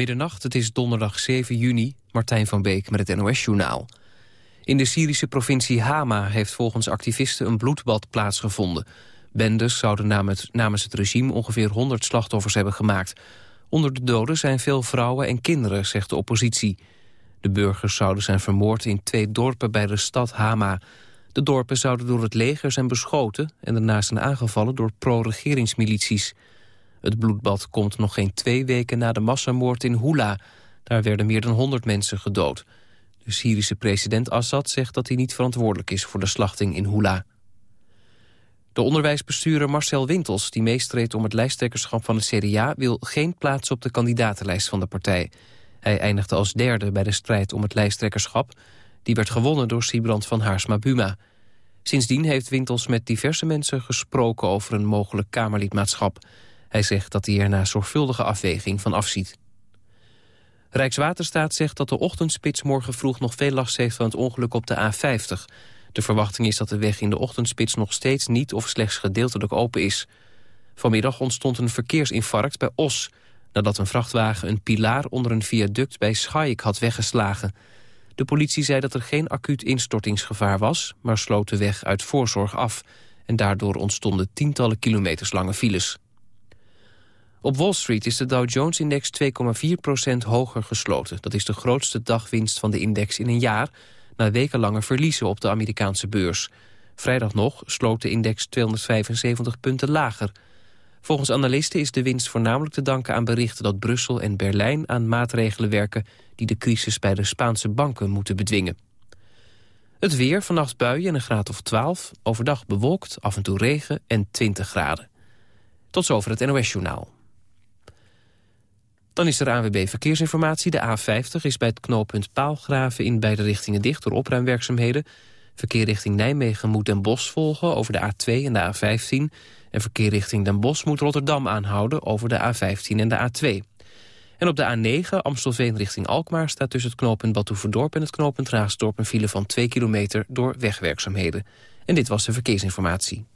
Middernacht, het is donderdag 7 juni, Martijn van Beek met het NOS-journaal. In de Syrische provincie Hama heeft volgens activisten een bloedbad plaatsgevonden. Bendes zouden namens, het regime ongeveer 100 slachtoffers hebben gemaakt. Onder de doden zijn veel vrouwen en kinderen, zegt de oppositie. De burgers zouden zijn vermoord in twee dorpen bij de stad Hama. De dorpen zouden door het leger zijn beschoten... en daarna zijn aangevallen door pro-regeringsmilities. Het bloedbad komt nog geen twee weken na de massamoord in Hula. Daar werden meer dan 100 mensen gedood. De Syrische president Assad zegt dat hij niet verantwoordelijk is... voor de slachting in Hula. De onderwijsbestuurder Marcel Wintels, die meestreed om het lijsttrekkerschap van de CDA... wil geen plaats op de kandidatenlijst van de partij. Hij eindigde als derde bij de strijd om het lijsttrekkerschap. Die werd gewonnen door Sibrand van Haarsma-Buma. Sindsdien heeft Wintels met diverse mensen gesproken over een mogelijk Kamerlidmaatschap. Hij zegt dat hij er na zorgvuldige afweging van afziet. Rijkswaterstaat zegt dat de ochtendspits morgen vroeg nog veel last heeft van het ongeluk op de A50. De verwachting is dat de weg in de ochtendspits nog steeds niet of slechts gedeeltelijk open is. Vanmiddag ontstond een verkeersinfarct bij Os... nadat een vrachtwagen een pilaar onder een viaduct bij Schaik had weggeslagen. De politie zei dat er geen acuut instortingsgevaar was... maar sloot de weg uit voorzorg af. En daardoor ontstonden tientallen kilometers lange files. Op Wall Street is de Dow Jones-index 2,4% hoger gesloten. Dat is de grootste dagwinst van de index in een jaar... na wekenlange verliezen op de Amerikaanse beurs. Vrijdag nog sloot de index 275 punten lager. Volgens analisten is de winst voornamelijk te danken aan berichten... dat Brussel en Berlijn aan maatregelen werken... die de crisis bij de Spaanse banken moeten bedwingen. Het weer, vannacht buien en een graad of 12. Overdag bewolkt, af en toe regen en 20 graden. Tot zover het NOS-journaal. Dan is er ANWB Verkeersinformatie. De A50 is bij het knooppunt Paalgraven in beide richtingen dicht door opruimwerkzaamheden. Verkeer richting Nijmegen moet Den Bosch volgen over de A2 en de A15. En verkeer richting Den Bosch moet Rotterdam aanhouden over de A15 en de A2. En op de A9 Amstelveen richting Alkmaar staat tussen het knooppunt Badhoevedorp en het knooppunt Raasdorp een file van 2 kilometer door wegwerkzaamheden. En dit was de verkeersinformatie.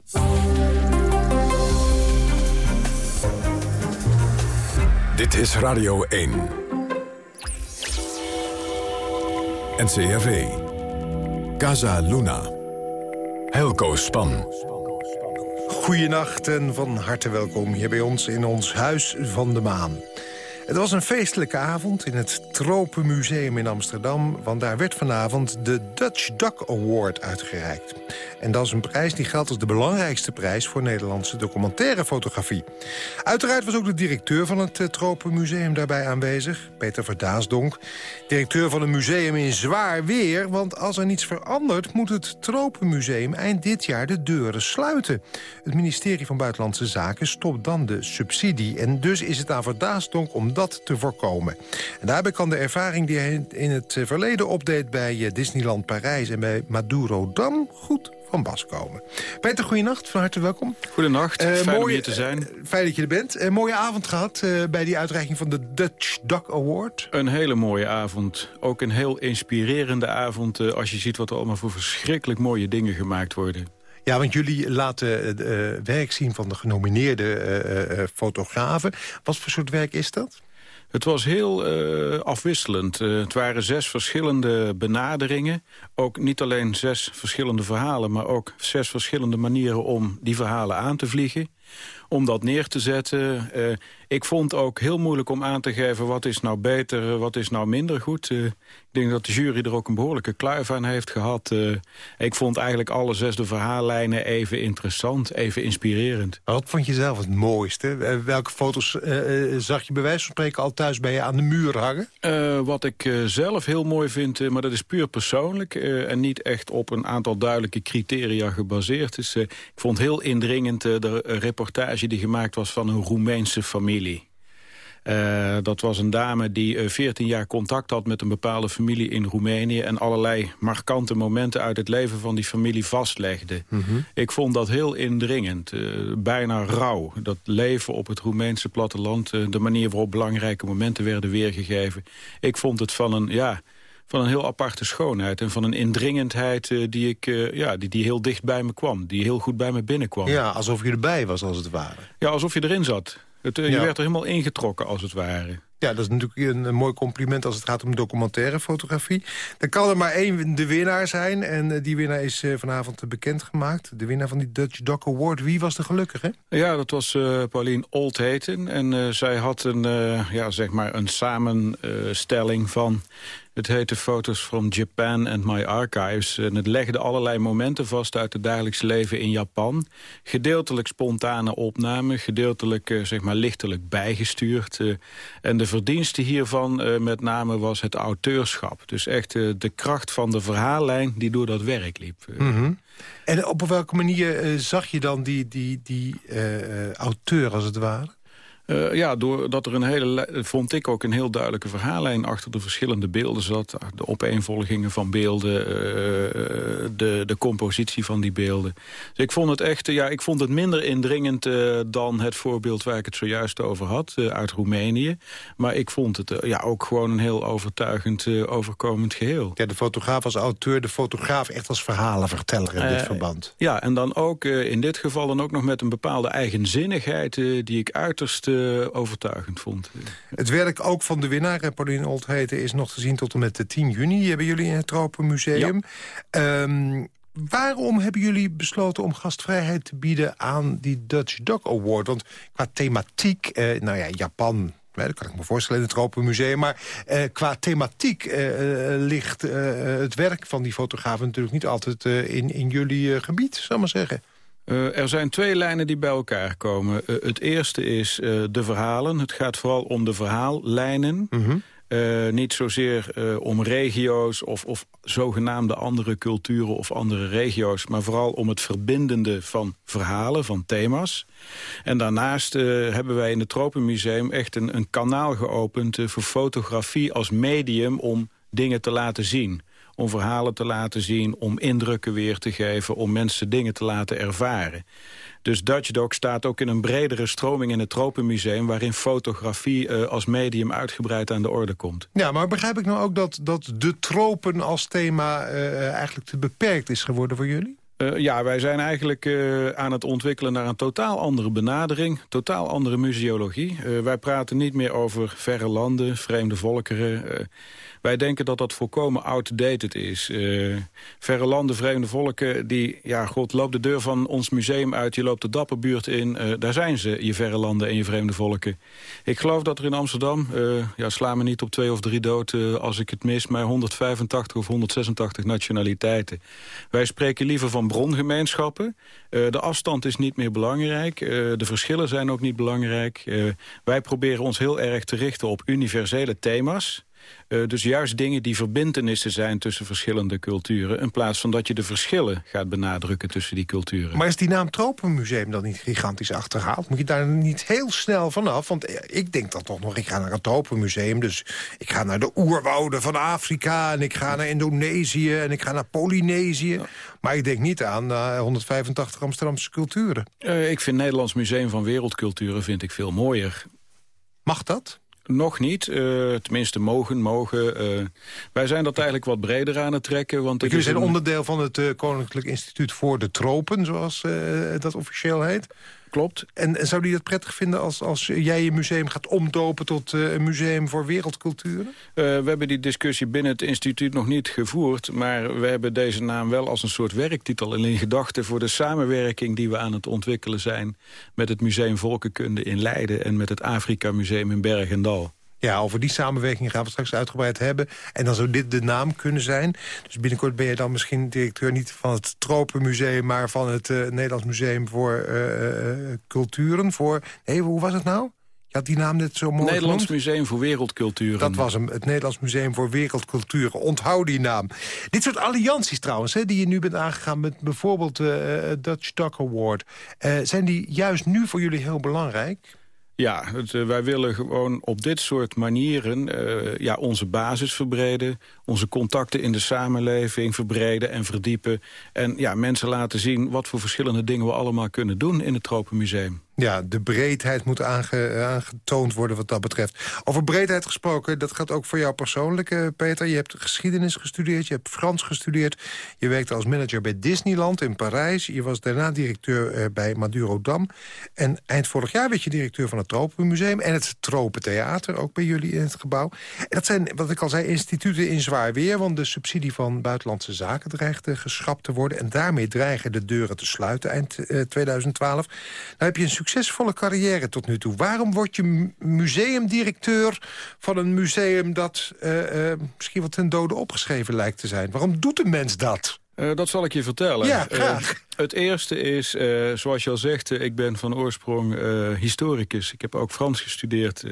Dit is Radio 1. NCRV. Casa Luna. Helco Span. Goedenacht en van harte welkom hier bij ons in ons Huis van de Maan. Het was een feestelijke avond in het Tropenmuseum in Amsterdam... want daar werd vanavond de Dutch Duck Award uitgereikt. En dat is een prijs die geldt als de belangrijkste prijs... voor Nederlandse documentaire fotografie. Uiteraard was ook de directeur van het eh, Tropenmuseum daarbij aanwezig... Peter Verdaasdonk, directeur van een museum in zwaar weer... want als er niets verandert moet het Tropenmuseum eind dit jaar de deuren sluiten. Het ministerie van Buitenlandse Zaken stopt dan de subsidie... en dus is het aan Verdaasdonk om dat te voorkomen. En daarbij kan de ervaring die hij in het verleden opdeed... bij eh, Disneyland Parijs en bij Maduro Dam goed van Bas komen. Peter, goeienacht, van harte welkom. Goedenacht, uh, fijn om hier te zijn. Uh, fijn dat je er bent. Een mooie avond gehad bij die uitreiking van de Dutch Duck Award. Een hele mooie avond. Ook een heel inspirerende avond als je ziet wat er allemaal voor verschrikkelijk mooie dingen gemaakt worden. Ja, want jullie laten het werk zien van de genomineerde fotografen. Wat voor soort werk is dat? Het was heel uh, afwisselend. Uh, het waren zes verschillende benaderingen. Ook niet alleen zes verschillende verhalen... maar ook zes verschillende manieren om die verhalen aan te vliegen. Om dat neer te zetten. Uh, ik vond ook heel moeilijk om aan te geven... wat is nou beter, wat is nou minder goed. ik denk dat de jury er ook een behoorlijke kluif aan heeft gehad. ik vond eigenlijk alle zes de verhaallijnen even interessant, even inspirerend. Wat vond je zelf het mooiste? welke foto's zag je bij wijze van spreken al thuis bij je aan de muur hangen? wat ik zelf heel mooi vind, maar dat is puur persoonlijk... en niet echt op een aantal duidelijke criteria gebaseerd is. ik vond heel indringend de reportage die gemaakt was van een Roemeense familie. Uh, dat was een dame die uh, 14 jaar contact had met een bepaalde familie in Roemenië... en allerlei markante momenten uit het leven van die familie vastlegde. Mm -hmm. Ik vond dat heel indringend, uh, bijna rauw. Dat leven op het Roemeense platteland, de manier waarop belangrijke momenten werden weergegeven. Ik vond het van een, ja, van een heel aparte schoonheid en van een indringendheid uh, die, ik, uh, ja, die, die heel dicht bij me kwam. Die heel goed bij me binnenkwam. Ja, alsof je erbij was als het ware. Ja, alsof je erin zat. Het, uh, ja. Je werd er helemaal ingetrokken als het ware. Ja, dat is natuurlijk een, een, mooi compliment als het gaat om documentaire fotografie. Dan kan er maar één de winnaar zijn. En eh, die winnaar is uh, vanavond bekendgemaakt. De winnaar van die Dutch Doc Award. Wie was de gelukkige? Ja, dat was uh, Pauline Oldheten. En zij had een, ja, zeg maar een samenstelling van het heette Foto's from Japan and My Archives. En het legde allerlei momenten vast uit het dagelijks leven in Japan. Gedeeltelijk spontane opname, gedeeltelijk uh, zeg maar lichtelijk bijgestuurd. Uh, en de verdienste hiervan met name was het auteurschap. Dus echt de kracht van de verhaallijn die door dat werk liep. -hmm. En op welke manier zag je dan die, die, die auteur als het ware? Uh, ja, doordat er een hele, vond ik ook een heel duidelijke verhaallijn achter de verschillende beelden zat. De opeenvolgingen van beelden, uh, de, de compositie van die beelden. Dus ik vond het echt, ja, ik vond het minder indringend uh, dan het voorbeeld waar ik het zojuist over had, uit Roemenië. Maar ik vond het ja, ook gewoon een heel overtuigend, overkomend geheel. Ja, de fotograaf als auteur, de fotograaf echt als verhalenverteller in dit verband. Ja, en dan ook in dit geval dan ook nog met een bepaalde eigenzinnigheid die ik uiterst uh, overtuigend vond. Het werk ook van de winnaar, Pauline Oltheten, is nog te zien tot en met de 10 juni. Hebben jullie in het Tropenmuseum. Ja. Um, waarom hebben jullie besloten om gastvrijheid te bieden aan die Dutch Dog Award? Want qua thematiek, uh, nou ja, Japan... dat kan ik me voorstellen in het Tropenmuseum. Maar uh, qua thematiek uh, ligt het werk van die fotografen natuurlijk niet altijd in, in jullie gebied, zal ik maar zeggen. Uh, er zijn twee lijnen die bij elkaar komen. Uh, het eerste is uh, de verhalen. Het gaat vooral om de verhaallijnen. -hmm. niet zozeer om regio's of, of zogenaamde andere culturen of andere regio's... maar vooral om het verbindende van verhalen, van thema's. En daarnaast hebben wij in het Tropenmuseum echt een, een kanaal geopend... voor fotografie als medium om dingen te laten zien om verhalen te laten zien, om indrukken weer te geven... om mensen dingen te laten ervaren. Dus Dutch Dog staat ook in een bredere stroming in het Tropenmuseum... waarin fotografie uh, als medium uitgebreid aan de orde komt. Ja, maar begrijp ik nou ook dat, dat de tropen als thema uh, eigenlijk te beperkt is geworden voor jullie? Uh, ja, wij zijn eigenlijk uh, aan het ontwikkelen naar een totaal andere benadering. Totaal andere museologie. Uh, wij praten niet meer over verre landen, vreemde volkeren. Wij denken dat dat volkomen outdated is. Verre landen, vreemde volken, die, ja, god, loop de deur van ons museum uit, je loopt de Dapperbuurt in, daar zijn ze, je verre landen en je vreemde volken. Ik geloof dat er in Amsterdam, ja, sla me niet op twee of drie dood als ik het mis, maar 185 of 186 nationaliteiten. Wij spreken liever van brongemeenschappen. de afstand is niet meer belangrijk, de verschillen zijn ook niet belangrijk. wij proberen ons heel erg te richten op universele thema's. Uh, dus juist dingen die verbindenissen zijn tussen verschillende culturen... in plaats van dat je de verschillen gaat benadrukken tussen die culturen. Maar is die naam Tropenmuseum dan niet gigantisch achterhaald? Moet je daar niet heel snel vanaf? Want ik denk dan toch nog, ik ga naar een Tropenmuseum... dus ik ga naar de oerwouden van Afrika... en ik ga naar Indonesië en ik ga naar Polynesië. Maar ik denk niet aan uh, 185 Amsterdamse culturen. Uh, ik vind Nederlands Museum van Wereldculturen vind ik veel mooier. Mag dat? Nog niet, uh, tenminste mogen, mogen. Uh, wij zijn dat eigenlijk wat breder aan het trekken. Want jullie zijn een... onderdeel van het uh, Koninklijk Instituut voor de Tropen, zoals dat officieel heet. Klopt. En, en zou die dat prettig vinden als, als jij je museum gaat omdopen tot een museum voor wereldculturen? we hebben die discussie binnen het instituut nog niet gevoerd. Maar we hebben deze naam wel als een soort werktitel in gedachten... voor de samenwerking die we aan het ontwikkelen zijn... met het Museum Volkenkunde in Leiden en met het Afrika Museum in Bergendal. Ja, over die samenwerking gaan we straks uitgebreid hebben. En dan zou dit de naam kunnen zijn. Dus binnenkort ben je dan misschien directeur niet van het Tropenmuseum... maar van het uh, Nederlands Museum voor uh, Culturen. Voor, nee, hoe was het nou? Je had die naam net zo mooi Nederlands Museum voor Wereldculturen. Dat was hem, het Nederlands Museum voor Wereldculturen. Onthoud die naam. Dit soort allianties trouwens, hè, die je nu bent aangegaan... met bijvoorbeeld de Dutch Duck Award. zijn die juist nu voor jullie heel belangrijk? Ja, uh, wij willen gewoon op dit soort manieren uh, ja, onze basis verbreden. Onze contacten in de samenleving verbreden en verdiepen. En ja, mensen laten zien wat voor verschillende dingen we allemaal kunnen doen in het Tropenmuseum. Ja, de breedheid moet aangetoond worden wat dat betreft. Over breedheid gesproken, dat gaat ook voor jou persoonlijk, uh, Peter. Je hebt geschiedenis gestudeerd, je hebt Frans gestudeerd. Je werkte als manager bij Disneyland in Parijs. Je was daarna directeur uh, bij Madurodam. En eind vorig jaar werd je directeur van het Tropenmuseum... en het Tropentheater, ook bij jullie in het gebouw. En dat zijn, wat ik al zei, instituten in zwaar weer... want de subsidie van buitenlandse zaken dreigt geschrapt te worden... en daarmee dreigen de deuren te sluiten eind 2012. Nou heb je een succesvolle carrière tot nu toe. Waarom word je museumdirecteur van een museum... dat uh, uh, misschien wat ten dode opgeschreven lijkt te zijn? Waarom doet een mens dat? Uh, dat zal ik je vertellen. Ja, graag. het eerste is, zoals je al zegt, ik ben van oorsprong historicus. Ik heb ook Frans gestudeerd.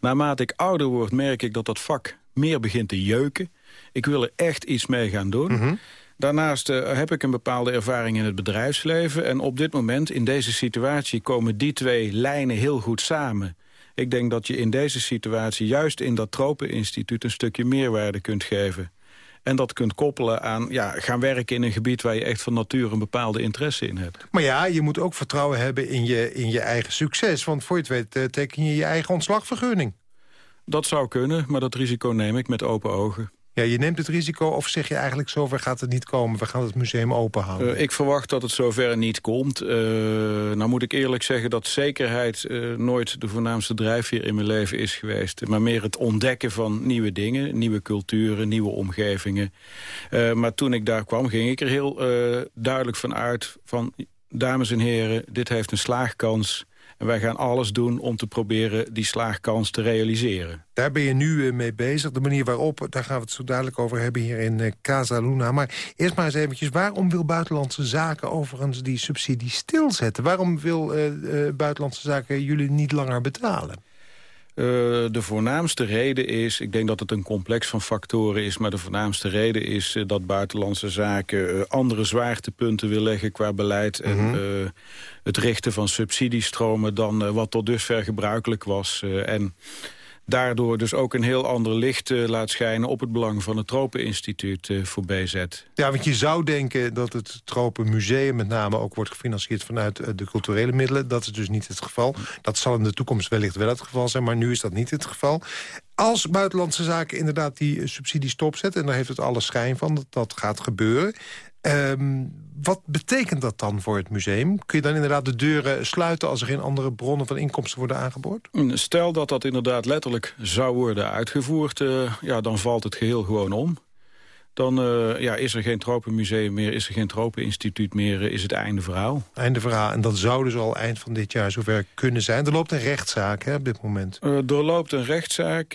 naarmate ik ouder word, merk ik dat dat vak meer begint te jeuken. Ik wil er echt iets mee gaan doen. Mm Daarnaast uh, heb ik een bepaalde ervaring in het bedrijfsleven. En op dit moment, in deze situatie, komen die twee lijnen heel goed samen. Ik denk dat je in deze situatie, juist in dat Tropeninstituut... een stukje meerwaarde kunt geven. En dat kunt koppelen aan ja, gaan werken in een gebied... waar je echt van nature een bepaalde interesse in hebt. Maar ja, je moet ook vertrouwen hebben in je, in je eigen succes. Want voor je het weet uh, teken je je eigen ontslagvergunning. Dat zou kunnen, maar dat risico neem ik met open ogen. Ja, je neemt het risico of zeg je eigenlijk zover gaat het niet komen? We gaan het museum open houden. Uh, ik verwacht dat het zover niet komt. Uh, nou moet ik eerlijk zeggen dat zekerheid uh, nooit de voornaamste drijfveer in mijn leven is geweest. Maar meer het ontdekken van nieuwe dingen, nieuwe culturen, nieuwe omgevingen. maar toen ik daar kwam ging ik er heel duidelijk van uit van... dames en heren, dit heeft een slaagkans... En wij gaan alles doen om te proberen die slaagkans te realiseren. Daar ben je nu eh, mee bezig. De manier waarop, daar gaan we het zo dadelijk over hebben hier in uh, Casa Luna. Maar eerst maar eens eventjes, waarom wil Buitenlandse Zaken overigens die subsidie stilzetten? Waarom wil uh, Buitenlandse Zaken jullie niet langer betalen? Uh, de voornaamste reden is, ik denk dat het een complex van factoren is... maar de voornaamste reden is uh, dat buitenlandse zaken uh, andere zwaartepunten wil leggen qua beleid... Mm -hmm. en het richten van subsidiestromen dan wat tot dusver gebruikelijk was. en daardoor dus ook een heel ander licht uh, laat schijnen... op het belang van het Tropeninstituut uh, voor BZ. Ja, want je zou denken dat het Tropenmuseum met name ook wordt gefinancierd... vanuit uh, de culturele middelen. Dat is dus niet het geval. Dat zal in de toekomst wellicht wel het geval zijn, maar nu is dat niet het geval. Als Buitenlandse Zaken inderdaad die subsidie stopzet... en daar heeft het alle schijn van dat dat gaat gebeuren... Um, wat betekent dat dan voor het museum? Kun je dan inderdaad de deuren sluiten... als er geen andere bronnen van inkomsten worden aangeboord? Stel dat dat inderdaad letterlijk zou worden uitgevoerd... Uh, ja, dan valt het geheel gewoon om dan uh, ja, is er geen tropenmuseum meer, is er geen tropeninstituut meer, uh, is het einde verhaal. Einde verhaal. En dat zou dus al eind van dit jaar zover kunnen zijn. Er loopt een rechtszaak hè, op dit moment. Uh, er loopt een rechtszaak,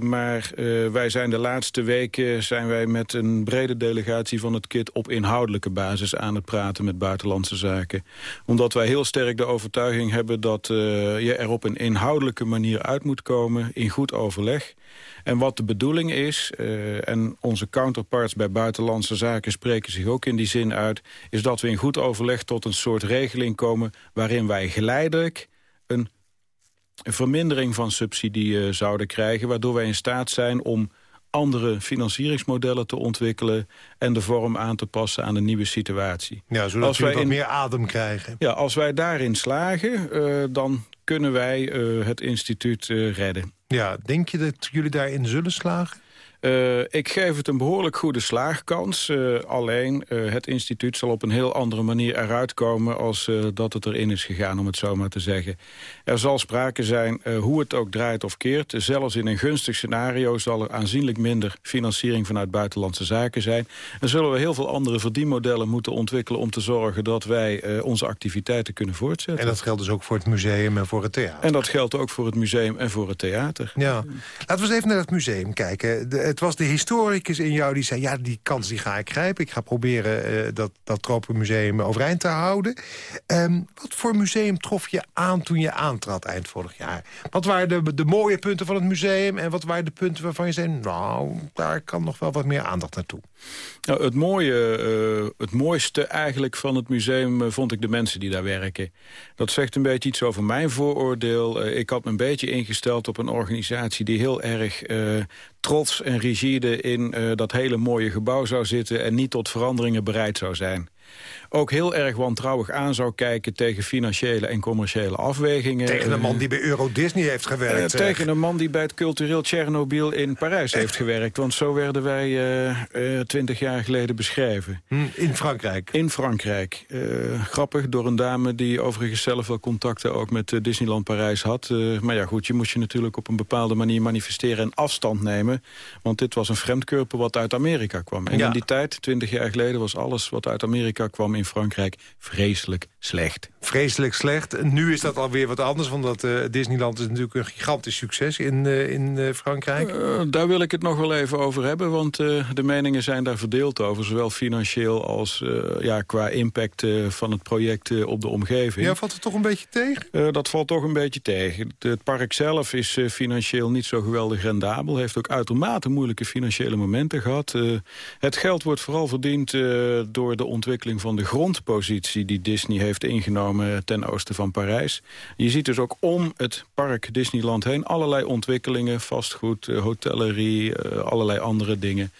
maar wij zijn de laatste weken zijn wij met een brede delegatie van het KIT op inhoudelijke basis aan het praten met buitenlandse zaken. Omdat wij heel sterk de overtuiging hebben dat je er op een inhoudelijke manier uit moet komen, in goed overleg. En wat de bedoeling is, uh, en onze counterparts bij buitenlandse zaken spreken zich ook in die zin uit, is dat we in goed overleg tot een soort regeling komen waarin wij geleidelijk een, vermindering van subsidie uh, zouden krijgen, waardoor wij in staat zijn om andere financieringsmodellen te ontwikkelen... en de vorm aan te passen aan de nieuwe situatie. Ja, zodat als wij wat meer adem krijgen. Ja, als wij daarin slagen, uh, dan kunnen wij uh, het instituut uh, redden. Ja, denk je dat jullie daarin zullen slagen? Uh, ik geef het een behoorlijk goede slaagkans. Uh, alleen uh, het instituut zal op een heel andere manier eruit komen... als dat het erin is gegaan, om het zo maar te zeggen. Er zal sprake zijn, hoe het ook draait of keert. Zelfs in een gunstig scenario zal er aanzienlijk minder financiering... vanuit buitenlandse zaken zijn. En zullen we heel veel andere verdienmodellen moeten ontwikkelen... om te zorgen dat wij onze activiteiten kunnen voortzetten. En dat geldt dus ook voor het museum en voor het theater? En dat geldt ook voor het museum en voor het theater. Ja. Laten we eens even naar het museum kijken. De, het was de historicus in jou die zei... ja, die kans die ga ik grijpen. Ik ga proberen uh, dat, dat Tropenmuseum overeind te houden. Um, wat voor museum trof je aan toen je aantrad eind vorig jaar? Wat waren de, de mooie punten van het museum... en wat waren de punten waarvan je zei... nou, daar kan nog wel wat meer aandacht naartoe? Nou, het, mooie, uh, het mooiste eigenlijk van het museum uh, vond ik de mensen die daar werken. Dat zegt een beetje iets over mijn vooroordeel. Ik had me een beetje ingesteld op een organisatie die heel erg trots en rigide in dat hele mooie gebouw zou zitten... en niet tot veranderingen bereid zou zijn. Ook heel erg wantrouwig aan zou kijken... tegen financiële en commerciële afwegingen. Tegen een man die bij Euro Disney heeft gewerkt. tegen een man die bij het cultureel Tsjernobyl in Parijs heeft gewerkt. Want zo werden wij twintig jaar geleden beschreven. Hm, in Frankrijk? In Frankrijk. grappig, door een dame die overigens zelf wel contacten ook met Disneyland Parijs had. maar ja, goed, je moest je natuurlijk op een bepaalde manier manifesteren en afstand nemen. Want dit was een vreemdkörper wat uit Amerika kwam. En in die tijd, twintig jaar geleden, was alles wat uit Amerika kwam in Frankrijk vreselijk slecht. Vreselijk slecht. Nu is dat alweer wat anders, want dat, uh, Disneyland is natuurlijk een gigantisch succes in, uh, in uh, Frankrijk. daar wil ik het nog wel even over hebben, want de meningen zijn daar verdeeld over. Zowel financieel als ja, qua impact van het project op de omgeving. Ja, valt het toch een beetje tegen? dat valt toch een beetje tegen. Het park zelf is financieel niet zo geweldig rendabel. Heeft ook uitermate moeilijke financiële momenten gehad. het geld wordt vooral verdiend door de ontwikkeling van de grondpositie die Disney heeft ingenomen ten oosten van Parijs. Je ziet dus ook om het park Disneyland heen allerlei ontwikkelingen, vastgoed, eh, hotellerie, eh, allerlei andere dingen.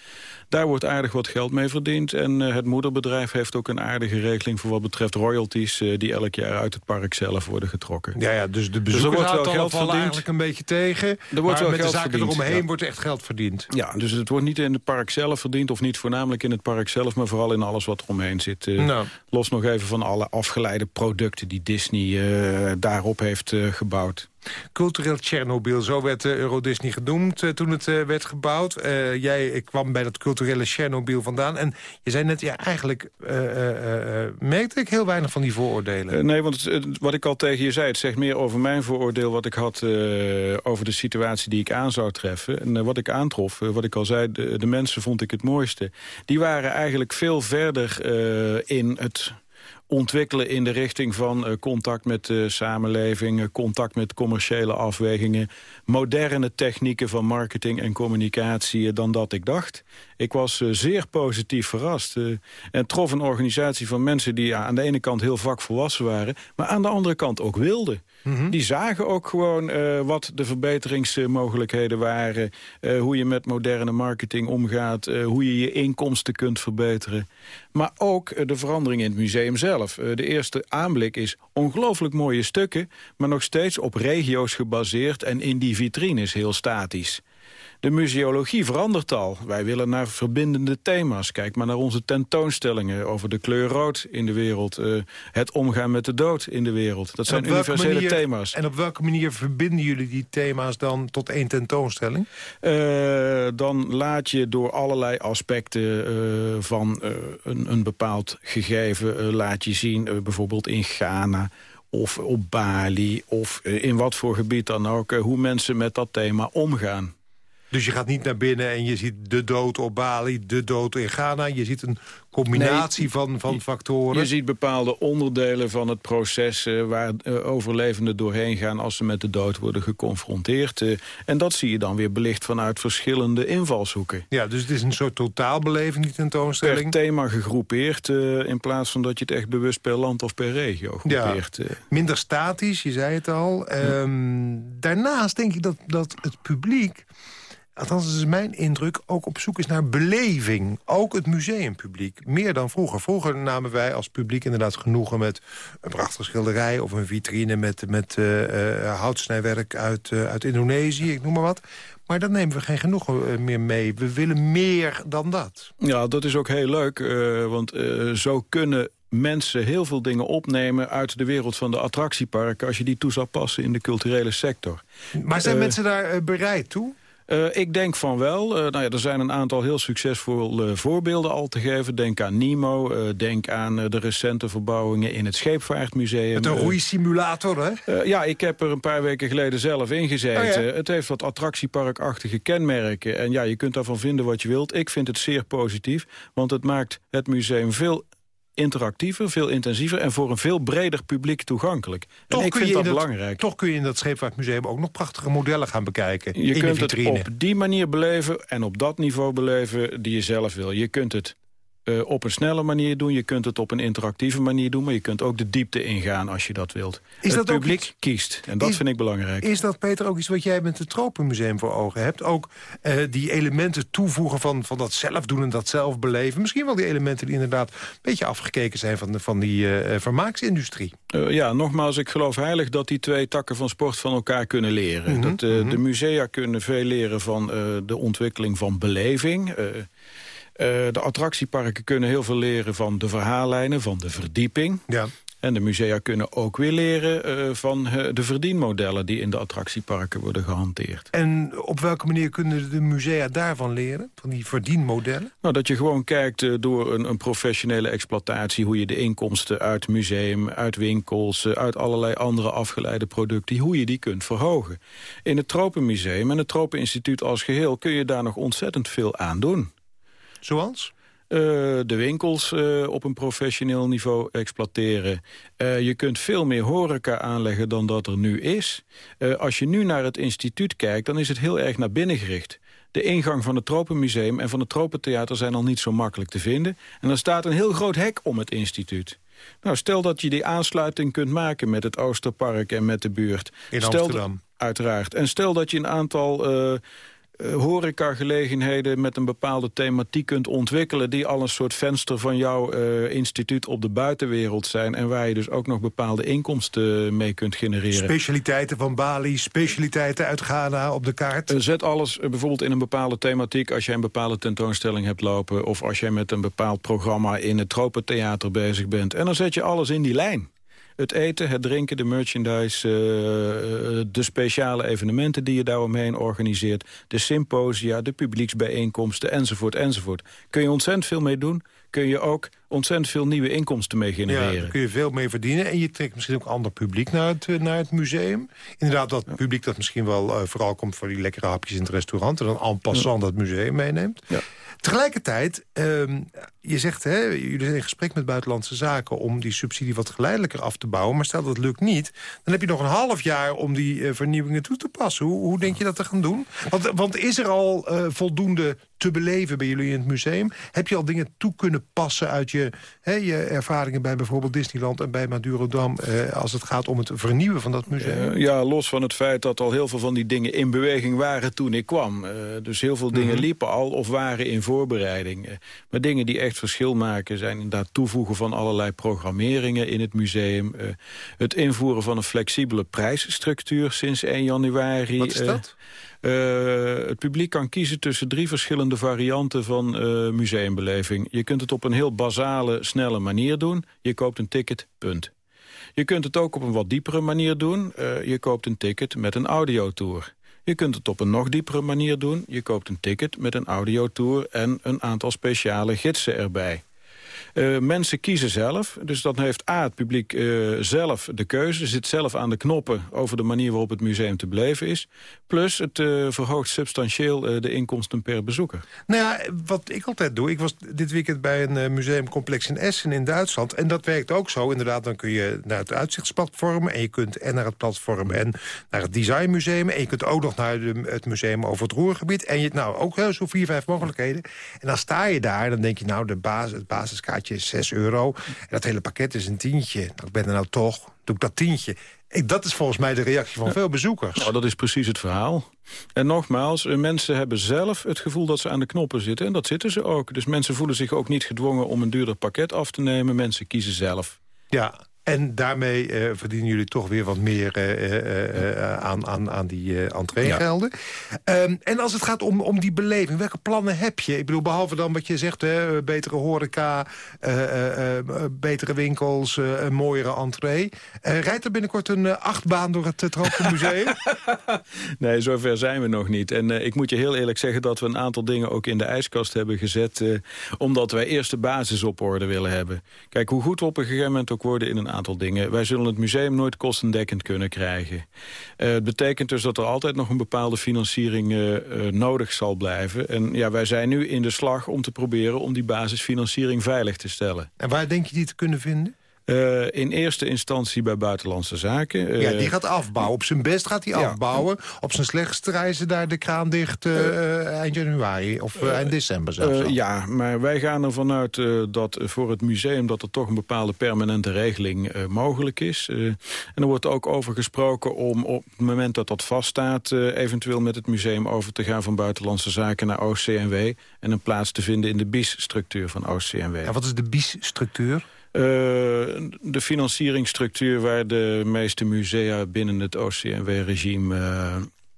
Daar wordt aardig wat geld mee verdiend. En uh, het moederbedrijf heeft ook een aardige regeling... voor wat betreft royalties uh, die elk jaar uit het park zelf worden getrokken. Ja, ja dus de bezoekers dus geld verdiend. eigenlijk een beetje tegen. Er wordt wel met de zaken verdiend, eromheen wordt echt geld verdiend. Ja, dus het wordt niet in het park zelf verdiend... of niet voornamelijk in het park zelf... maar vooral in alles wat eromheen zit. Uh, nou. Los nog even van alle afgeleide producten... die Disney daarop heeft gebouwd. Cultureel Tsjernobyl, zo werd uh, Euro Disney genoemd uh, toen het uh, werd gebouwd. jij kwam bij dat culturele Tsjernobyl vandaan. En je zei net, ja, eigenlijk merkte ik heel weinig van die vooroordelen. nee, want wat ik al tegen je zei, het zegt meer over mijn vooroordeel... wat ik had over de situatie die ik aan zou treffen. En wat ik aantrof, wat ik al zei, de, mensen vond ik het mooiste. Die waren eigenlijk veel verder in het ontwikkelen in de richting van uh, contact met de samenleving... Uh, contact met commerciële afwegingen... moderne technieken van marketing en communicatie uh, dan dat ik dacht. Ik was zeer positief verrast. en trof een organisatie van mensen die aan de ene kant heel vakvolwassen waren... maar aan de andere kant ook wilden. Mhm. Die zagen ook gewoon uh, wat de verbeteringsmogelijkheden waren. Uh, hoe je met moderne marketing omgaat. Uh, hoe je je inkomsten kunt verbeteren. Maar ook de verandering in het museum zelf. de eerste aanblik is ongelooflijk mooie stukken... maar nog steeds op regio's gebaseerd en in die vitrines heel statisch. De museologie verandert al. Wij willen naar verbindende thema's. Kijk maar naar onze tentoonstellingen over de kleur rood in de wereld. Uh, het omgaan met de dood in de wereld. Dat zijn universele thema's. En op welke manier verbinden jullie die thema's dan tot één tentoonstelling? Uh, dan laat je door allerlei aspecten uh, van een, een, bepaald gegeven... laat je zien, bijvoorbeeld in Ghana of op Bali of in wat voor gebied dan ook... hoe mensen met dat thema omgaan. Dus je gaat niet naar binnen en je ziet de dood op Bali, de dood in Ghana. Je ziet een combinatie van, van factoren. Je ziet bepaalde onderdelen van het proces uh, waar uh, overlevenden doorheen gaan... als ze met de dood worden geconfronteerd. Uh, en dat zie je dan weer belicht vanuit verschillende invalshoeken. Ja, dus het is een soort totaalbeleving, die tentoonstelling? Per thema gegroepeerd, in plaats van dat je het echt bewust per land of per regio groepeert. Ja, minder statisch, je zei het al. Um, daarnaast denk ik dat, dat het publiek althans dat is mijn indruk, ook op zoek is naar beleving. Ook het museumpubliek, meer dan vroeger. Vroeger namen wij als publiek inderdaad genoegen met een prachtige schilderij... of een vitrine met, met uh, uh, houtsnijwerk uit, uh, uit Indonesië, ik noem maar wat. Maar dan nemen we geen genoegen meer mee. We willen meer dan dat. Ja, dat is ook heel leuk, want zo kunnen mensen heel veel dingen opnemen uit de wereld van de attractieparken... als je die toe zou passen in de culturele sector. Maar zijn mensen daar bereid toe? Uh, ik denk van wel. Uh, nou ja, er zijn een aantal heel succesvolle voorbeelden al te geven. Denk aan Nemo, uh, denk aan de recente verbouwingen in het Scheepvaartmuseum. Met een roeisimulator, hè? ja, ik heb er een paar weken geleden zelf in gezeten. Oh het heeft wat attractieparkachtige kenmerken. En ja, je kunt daarvan vinden wat je wilt. Ik vind het zeer positief, want het maakt het museum veel interactiever, veel intensiever... en voor een veel breder publiek toegankelijk. Toch en ik vind dat belangrijk. toch kun je in dat Scheepvaartmuseum ook nog prachtige modellen gaan bekijken. Je kunt het op die manier beleven en op dat niveau beleven die je zelf wil. Je kunt het uh, op een snelle manier doen. Je kunt het op een interactieve manier doen. Maar je kunt ook de diepte ingaan als je dat wilt. Is het publiek kiest. En dat vind ik belangrijk. Is dat, Peter, ook iets wat jij met het Tropenmuseum voor ogen hebt? Ook uh, die elementen toevoegen van, van dat zelf doen en dat zelf beleven. Misschien wel die elementen die inderdaad een beetje afgekeken zijn van, de, van die uh, vermaaksindustrie. ja, nogmaals, ik geloof heilig dat die twee takken van sport van elkaar kunnen leren. Mm -hmm, dat, mm -hmm. De musea kunnen veel leren van de ontwikkeling van beleving... Uh, de attractieparken kunnen heel veel leren van de verhaallijnen, van de verdieping. Ja. En de musea kunnen ook weer leren uh, van uh, de verdienmodellen... die in de attractieparken worden gehanteerd. En op welke manier kunnen de musea daarvan leren? Van die verdienmodellen? Nou, dat je gewoon kijkt uh, door een, een, professionele exploitatie... hoe je de inkomsten uit museum, uit winkels... uit allerlei andere afgeleide producten... hoe je die kunt verhogen. In het Tropenmuseum en het Tropeninstituut als geheel... kun je daar nog ontzettend veel aan doen. Zoals? Uh, de winkels uh, op een professioneel niveau exploiteren. Uh, je kunt veel meer horeca aanleggen dan dat er nu is. als je nu naar het instituut kijkt, dan is het heel erg naar binnen gericht. De ingang van het Tropenmuseum en van het Tropentheater zijn al niet zo makkelijk te vinden. En er staat een heel groot hek om het instituut. Nou, stel dat je die aansluiting kunt maken met het Oosterpark en met de buurt. In stel Amsterdam. Uiteraard. En stel dat je een aantal horecagelegenheden met een bepaalde thematiek kunt ontwikkelen... die al een soort venster van jouw uh, instituut op de buitenwereld zijn... en waar je dus ook nog bepaalde inkomsten mee kunt genereren. Specialiteiten van Bali, specialiteiten uit Ghana op de kaart? Uh, zet alles bijvoorbeeld in een bepaalde thematiek... als jij een bepaalde tentoonstelling hebt lopen... of als jij met een bepaald programma in het Tropentheater bezig bent. En dan zet je alles in die lijn het eten, het drinken, de merchandise... Uh, de speciale evenementen die je daaromheen organiseert... de symposia, de publieksbijeenkomsten, enzovoort, enzovoort. Kun je ontzettend veel mee doen kun je ook ontzettend veel nieuwe inkomsten mee genereren. Ja, daar kun je veel mee verdienen. En je trekt misschien ook ander publiek naar het, naar het museum. Inderdaad, dat publiek dat misschien wel uh, vooral komt... voor die lekkere hapjes in het restaurant... en dan en passant dat museum meeneemt. Ja. Tegelijkertijd, um, je zegt, hè, jullie zijn in gesprek met Buitenlandse Zaken... om die subsidie wat geleidelijker af te bouwen. Maar stel dat het lukt niet, dan heb je nog een half jaar... om die uh, vernieuwingen toe te passen. Hoe, hoe denk je dat te gaan doen? Want, want is er al uh, voldoende te beleven bij jullie in het museum? Heb je al dingen toe kunnen passen uit je, hè, je ervaringen... bij bijvoorbeeld Disneyland en bij Madurodam... Uh, als het gaat om het vernieuwen van dat museum? ja, los van het feit dat al heel veel van die dingen in beweging waren toen ik kwam. dus heel veel dingen mm -hmm. liepen al of waren in voorbereiding. maar dingen die echt verschil maken zijn inderdaad toevoegen van allerlei programmeringen in het museum. Uh, het invoeren van een flexibele prijsstructuur sinds 1 januari. Wat is dat? Uh, het publiek kan kiezen tussen drie verschillende varianten van uh, museumbeleving. Je kunt het op een heel basale, snelle manier doen. Je koopt een ticket, punt. Je kunt het ook op een wat diepere manier doen. Uh, je koopt een ticket met een audiotour. Je kunt het op een nog diepere manier doen. Je koopt een ticket met een audiotour en een aantal speciale gidsen erbij. Uh, mensen kiezen zelf. Dus dan heeft A, het publiek uh, zelf de keuze. Zit zelf aan de knoppen over de manier waarop het museum te beleven is. Plus het uh, verhoogt substantieel de inkomsten per bezoeker. Nou ja, wat ik altijd doe. Ik was dit weekend bij een museumcomplex in Essen in Duitsland. En dat werkt ook zo. Inderdaad, dan kun je naar het uitzichtsplatform. En je kunt en naar het platform en naar het designmuseum. En je kunt ook nog naar de, het museum over het roergebied. En je, nou, ook zo vier, vijf mogelijkheden. En dan sta je daar en dan denk je, nou, de basis, het basiskaartje is 6 euro. En dat hele pakket is een tientje. Nou, ik ben er nou toch, doe ik dat tientje. Ik, dat is volgens mij de reactie van veel bezoekers. Nou, dat is precies het verhaal. En nogmaals, eh, mensen hebben zelf het gevoel dat ze aan de knoppen zitten. En dat zitten ze ook. Dus mensen voelen zich ook niet gedwongen om een duurder pakket af te nemen. Mensen kiezen zelf. Ja, en daarmee uh, verdienen jullie toch weer wat meer uh, uh, aan, aan, aan die entreegelden. Ja. Um, en als het gaat om, om die beleving, welke plannen heb je? Ik bedoel, behalve dan wat je zegt, hè, betere horeca, betere winkels, een mooiere entree. rijdt er binnenkort een achtbaan door het Tropenmuseum? nee, zover zijn we nog niet. En ik moet je heel eerlijk zeggen dat we een aantal dingen ook in de ijskast hebben gezet. omdat wij eerst de basis op orde willen hebben. Kijk, hoe goed we op een gegeven moment ook worden in een aantal dingen. Wij zullen het museum nooit kostendekkend kunnen krijgen. Uh, het betekent dus dat er altijd nog een bepaalde financiering uh, uh, nodig zal blijven. En ja, wij zijn nu in de slag om te proberen om die basisfinanciering veilig te stellen. En waar denk je die te kunnen vinden? In eerste instantie bij Buitenlandse Zaken. ja, die gaat afbouwen. Op zijn best gaat hij afbouwen. Op zijn slechtst reizen daar de kraan dicht eind januari of eind december zelfs. ja, maar wij gaan ervan uit dat voor het museum... dat er toch een bepaalde permanente regeling mogelijk is. en er wordt ook over gesproken om op het moment dat dat vaststaat... eventueel met het museum over te gaan van Buitenlandse Zaken naar OCNW... en een plaats te vinden in de BIS-structuur van OCNW. En wat is de BIS-structuur? Uh, de financieringsstructuur waar de meeste musea binnen het OCNW-regime uh,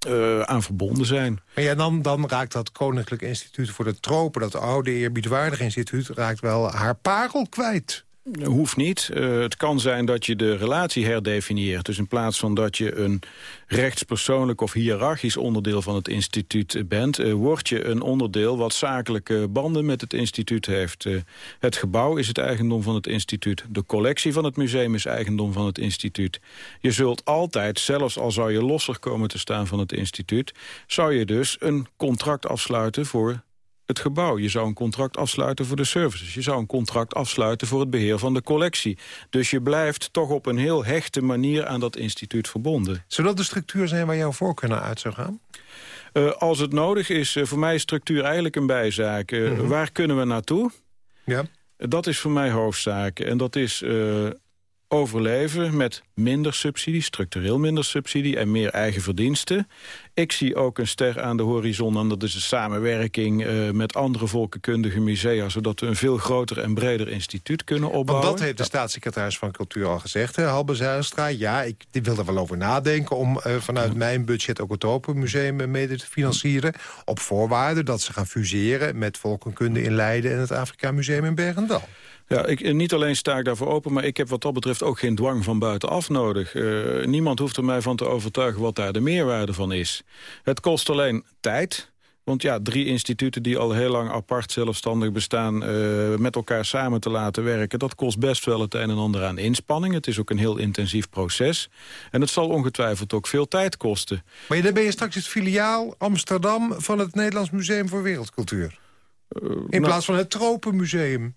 uh, aan verbonden zijn. Maar ja, dan, dan raakt dat Koninklijk Instituut voor de Tropen... dat oude eerbiedwaardige instituut, raakt wel haar parel kwijt. Hoeft niet. Uh, het kan zijn dat je de relatie herdefinieert. Dus in plaats van dat je een rechtspersoonlijk of hiërarchisch onderdeel van het instituut bent... Uh, word je een onderdeel wat zakelijke banden met het instituut heeft. Uh, het gebouw is het eigendom van het instituut. De collectie van het museum is eigendom van het instituut. Je zult altijd, zelfs al zou je losser komen te staan van het instituut... zou je dus een contract afsluiten voor het gebouw. Je zou een contract afsluiten voor de services. Je zou een contract afsluiten voor het beheer van de collectie. Dus je blijft toch op een heel hechte manier aan dat instituut verbonden. Zou dat de structuur zijn waar jouw voorkeur naar uit zou gaan? Uh, als het nodig is, uh, voor mij is structuur eigenlijk een bijzaak. Uh, mm -hmm. Waar kunnen we naartoe? Ja. Dat is voor mij hoofdzaak. En dat is overleven met minder subsidie, structureel minder subsidie en meer eigen verdiensten. Ik zie ook een ster aan de horizon en dat is de samenwerking uh, met andere volkenkundige musea, zodat we een veel groter en breder instituut kunnen opbouwen. Want dat heeft de staatssecretaris van Cultuur al gezegd, hè, Halbe Zijlstra. Ja, ik, wil er wel over nadenken om uh, vanuit mijn budget ook het Open Museum mede te financieren. Op voorwaarde dat ze gaan fuseren met volkenkunde in Leiden en het Afrika Museum in Bergendal. Ja, ik, niet alleen sta ik daarvoor open, maar ik heb wat dat betreft ook geen dwang van buitenaf nodig. Uh, niemand hoeft er mij van te overtuigen wat daar de meerwaarde van is. Het kost alleen tijd, want ja, drie instituten die al heel lang apart zelfstandig bestaan... Uh, met elkaar samen te laten werken... dat kost best wel het een en ander aan inspanning. Het is ook een heel intensief proces. En het zal ongetwijfeld ook veel tijd kosten. Maar dan ben je straks het filiaal Amsterdam... van het Nederlands Museum voor Wereldcultuur. Uh, In nou, plaats van het Tropenmuseum.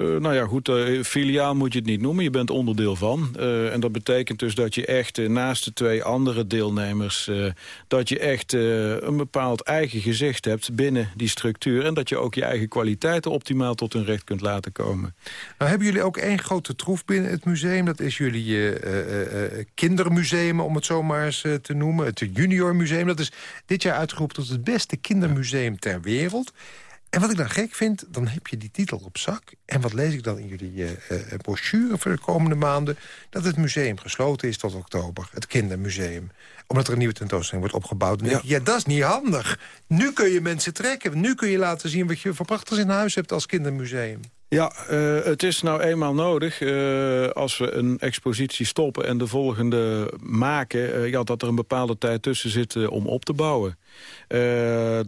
Uh, nou ja, goed, uh, filiaal moet je het niet noemen. Je bent onderdeel van. Uh, en dat betekent dus dat je echt naast de twee andere deelnemers... dat je echt een bepaald eigen gezicht hebt binnen die structuur... en dat je ook je eigen kwaliteiten optimaal tot hun recht kunt laten komen. Nou hebben jullie ook één grote troef binnen het museum. Dat is jullie kindermuseum, om het zo maar eens te noemen. Het juniormuseum. Dat is dit jaar uitgeroepen tot het beste kindermuseum ter wereld... En wat ik dan gek vind, dan heb je die titel op zak. En wat lees ik dan in jullie uh, brochure voor de komende maanden? Dat het museum gesloten is tot oktober. Het kindermuseum. Omdat er een nieuwe tentoonstelling wordt opgebouwd. Ja. ja, dat is niet handig. Nu kun je mensen trekken. Nu kun je laten zien wat je voor prachtigs in huis hebt als kindermuseum. Ja, uh, het is nou eenmaal nodig uh, als we een expositie stoppen en de volgende maken... Uh, ja, dat er een bepaalde tijd tussen zit om op te bouwen.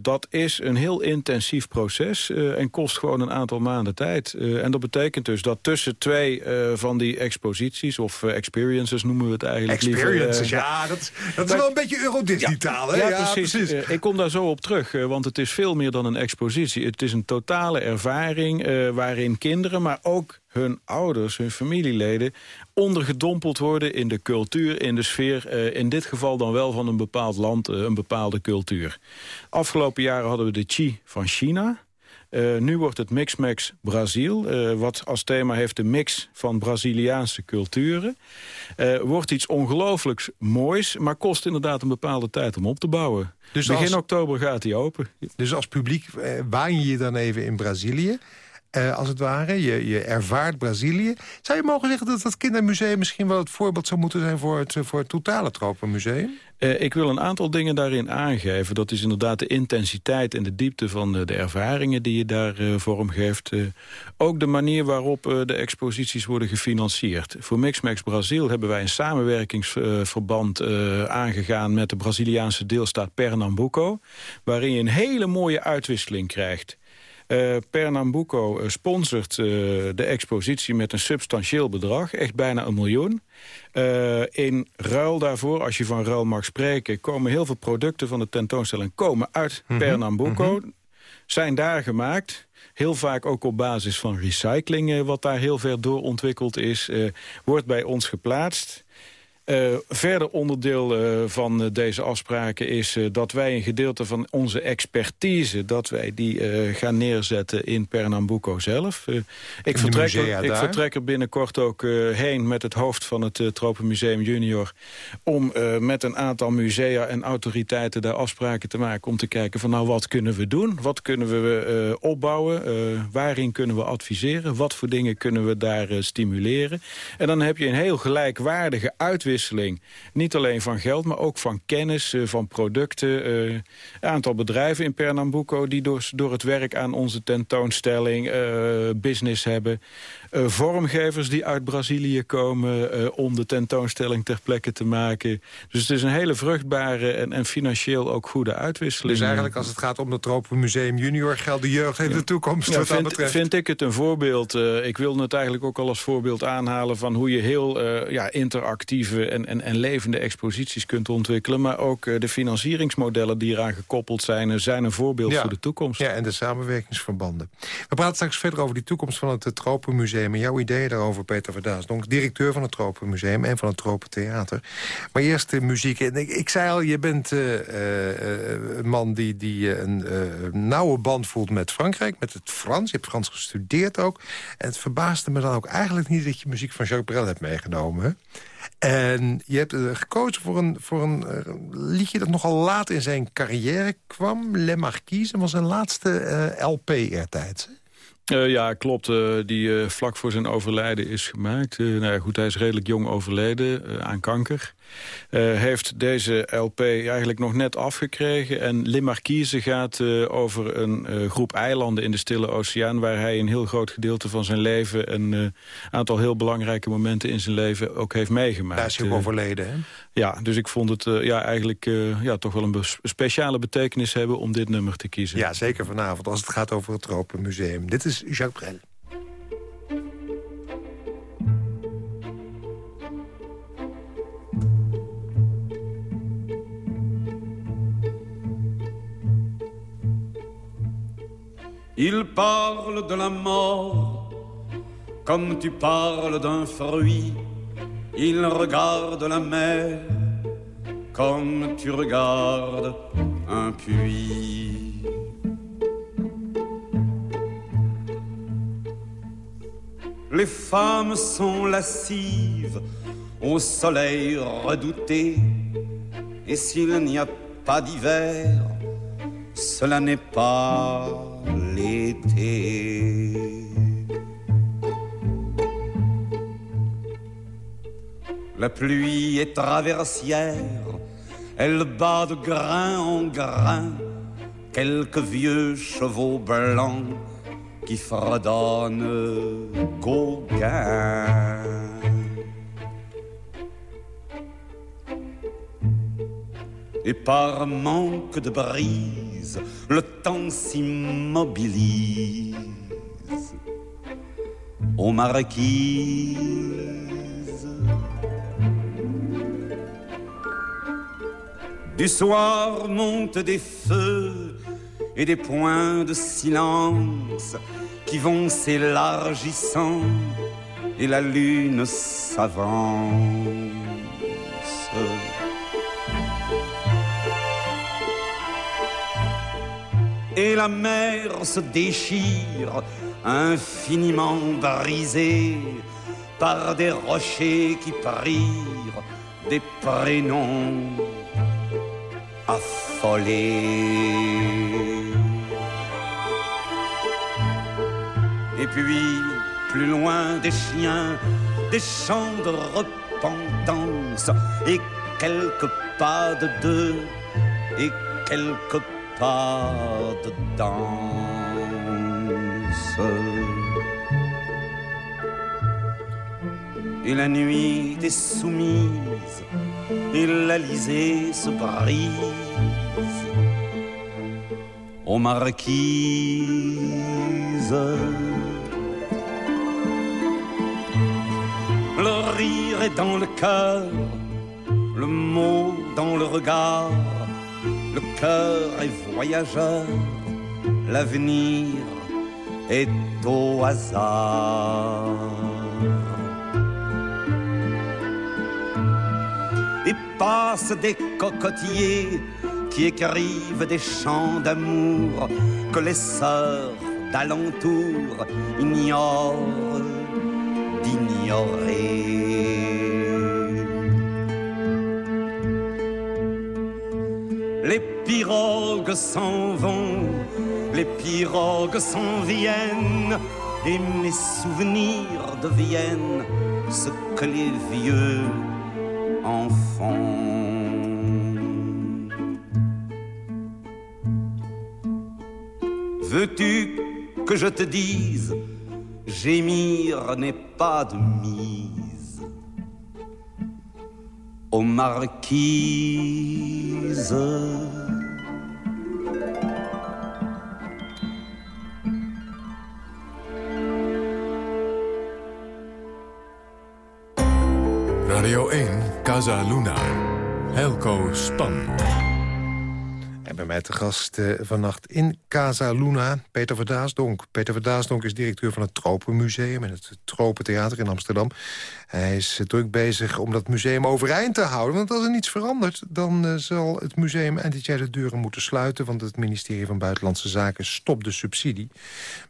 Dat is een heel intensief proces en kost gewoon een aantal maanden tijd. en dat betekent dus dat tussen twee van die exposities... of experiences noemen we het eigenlijk Experiences, ja, dat, dat is wel een beetje Eurodisney-taal. Ja, ja, precies. precies. ik kom daar zo op terug, want het is veel meer dan een expositie. Het is een totale ervaring waarin kinderen, maar ook hun ouders, hun familieleden... ondergedompeld worden in de cultuur, in de sfeer... Uh, in dit geval dan wel van een bepaald land, uh, een bepaalde cultuur. Afgelopen jaren hadden we de Chi van China... Uh, nu wordt het Mix-Max Brazil, uh, wat als thema heeft de mix van Braziliaanse culturen. Uh, wordt iets ongelooflijks moois, maar kost inderdaad een bepaalde tijd om op te bouwen. Dus Begin als, oktober gaat hij open. Dus als publiek waan je je dan even in Brazilië... Uh, als het ware. Je, je ervaart Brazilië. Zou je mogen zeggen dat dat kindermuseum misschien wel het voorbeeld zou moeten zijn voor het, voor het totale tropenmuseum? Uh, ik wil een aantal dingen daarin aangeven. Dat is inderdaad de intensiteit en de diepte van de, de ervaringen die je daar vormgeeft. ook de manier waarop de exposities worden gefinancierd. Voor Mixmax Brazil hebben wij een samenwerkingsverband aangegaan met de Braziliaanse deelstaat Pernambuco. Waarin je een hele mooie uitwisseling krijgt. Uh, Pernambuco eh, sponsort uh, de expositie met een substantieel bedrag. Echt bijna een miljoen. In ruil daarvoor, als je van ruil mag spreken... komen heel veel producten van de tentoonstelling komen uit -hmm. Pernambuco. -hmm. zijn daar gemaakt. Heel vaak ook op basis van recycling, wat daar heel ver doorontwikkeld is. wordt bij ons geplaatst. Uh, verder onderdeel uh, van uh, deze afspraken is dat wij een gedeelte van onze expertise... dat wij die gaan neerzetten in Pernambuco zelf. ik, vertrek er, ik vertrek er binnenkort ook heen met het hoofd van het Tropenmuseum Junior... om met een aantal musea en autoriteiten daar afspraken te maken... om te kijken van nou wat kunnen we doen? Wat kunnen we opbouwen? waarin kunnen we adviseren? Wat voor dingen kunnen we daar stimuleren? En dan heb je een heel gelijkwaardige uitwisseling niet alleen van geld, maar ook van kennis, eh, van producten. Een eh, aantal bedrijven in Pernambuco die door, door het werk aan onze tentoonstelling eh, business hebben. Uh, vormgevers die uit Brazilië komen uh, om de tentoonstelling ter plekke te maken. Dus het is een hele vruchtbare en, en financieel ook goede uitwisseling. Dus eigenlijk als het gaat om het Tropenmuseum Junior... geldt de jeugd heeft de toekomst ja, wat vind, betreft. Vind ik het een voorbeeld. Uh, ik wil het eigenlijk ook al als voorbeeld aanhalen... van hoe je heel ja, interactieve en, en, en levende exposities kunt ontwikkelen. Maar ook de financieringsmodellen die eraan gekoppeld zijn... zijn een voorbeeld voor de toekomst. Ja, en de samenwerkingsverbanden. We praten straks verder over die toekomst van het Tropenmuseum en jouw ideeën daarover, Peter Verdaas. directeur van het Tropenmuseum en van het Tropentheater. Maar eerst de muziek. Ik, zei al, je bent uh, uh, een man die, die een nauwe band voelt met Frankrijk, met het Frans. Je hebt Frans gestudeerd ook. En het verbaasde me dan ook eigenlijk niet dat je muziek van Jacques Brel hebt meegenomen. En je hebt gekozen voor een, voor een liedje dat nogal laat in zijn carrière kwam. Le Marquise was zijn laatste LP eertijds. Uh, ja, klopt. Uh, die uh, vlak voor zijn overlijden is gemaakt. nou ja, goed, hij is redelijk jong overleden aan kanker. Heeft deze LP eigenlijk nog net afgekregen. En Le Marquise gaat over een groep eilanden in de Stille Oceaan... waar hij een heel groot gedeelte van zijn leven... een aantal heel belangrijke momenten in zijn leven ook heeft meegemaakt. Daar is hij ook overleden, hè? Ja, dus ik vond het ja, eigenlijk ja, toch wel een speciale betekenis hebben... om dit nummer te kiezen. Ja, zeker vanavond als het gaat over het Tropenmuseum. Dit is Jacques Brel. Il parle de la mort comme tu parles d'un fruit. Il regarde la mer comme tu regardes un puits. Les femmes sont lascives au soleil redouté. Et s'il n'y a pas d'hiver, cela n'est pas l'été. La pluie est traversière, elle bat de grain en grain quelques vieux chevaux blancs qui fredonne Gauguin. Et par manque de brise, le temps s'immobilise aux marquises. Du soir montent des feux et des points de silence qui vont s'élargissant et la lune s'avance. Et la mer se déchire, infiniment brisée par des rochers qui prirent des prénoms affolés. Et puis, plus loin des chiens, des chants de repentance, et quelques pas de deux, et quelques pas de danse. Et la nuit est soumise, et l'Alizé se brise aux marquises. Le rire est dans le cœur, le mot dans le regard. Le cœur est voyageur l'avenir est au hasard. Et passent des cocotiers qui écrivent des chants d'amour que les sœurs d'alentour ignorent d'ignorer. Pirogues s'en vont, les pirogues s'en viennent, et mes souvenirs deviennent ce que les vieux en font. Veux-tu que je te dise, gémir n'est pas de mise aux marquises. Casa Luna. Helco Span. Bij mij te gast eh, vannacht in Casa Luna, Peter Verdaasdonk. Peter Verdaasdonk is directeur van het Tropenmuseum... en het Tropentheater in Amsterdam. Hij is eh, druk bezig om dat museum overeind te houden. Want als er niets verandert, dan uh, zal het museum eind de deuren moeten sluiten... want het ministerie van Buitenlandse Zaken stopt de subsidie.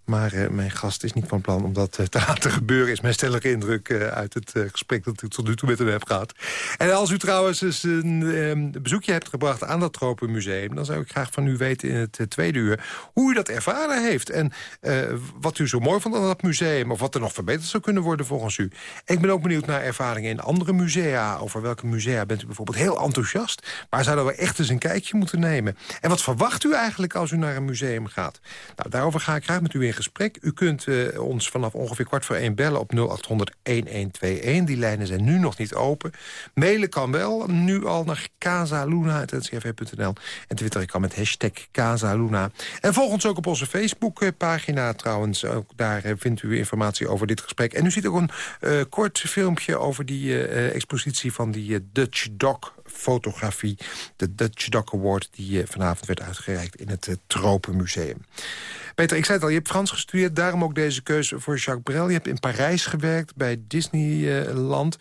Maar uh, mijn gast is niet van plan om dat te laten gebeuren... is mijn stellige indruk uit het gesprek dat ik tot nu toe met hem heb gehad. En als u trouwens eens een bezoekje hebt gebracht aan dat Tropenmuseum... dan ik graag van u weten in het tweede uur... hoe u dat ervaren heeft en wat u zo mooi vond aan dat museum... of wat er nog verbeterd zou kunnen worden volgens u. Ik ben ook benieuwd naar ervaringen in andere musea. Over welke musea bent u bijvoorbeeld heel enthousiast? Waar zouden we echt eens een kijkje moeten nemen? En wat verwacht u eigenlijk als u naar een museum gaat? Nou, daarover ga ik graag met u in gesprek. U kunt uh, ons vanaf ongeveer kwart voor één bellen op 0800-1121. Die lijnen zijn nu nog niet open. Mailen kan wel, nu al naar casaluna.ncrv.nl. En kan met hashtag Casaluna. En volg ons ook op onze Facebookpagina trouwens. Ook daar uh, vindt u informatie over dit gesprek. En u ziet ook een uh, kort filmpje over die uh, expositie van die Dutch Doc fotografie. De Dutch Doc Award die vanavond werd uitgereikt in het Tropenmuseum. Peter, ik zei het al, je hebt Frans gestudeerd. Daarom ook deze keuze voor Jacques Brel. Je hebt in Parijs gewerkt bij Disneyland.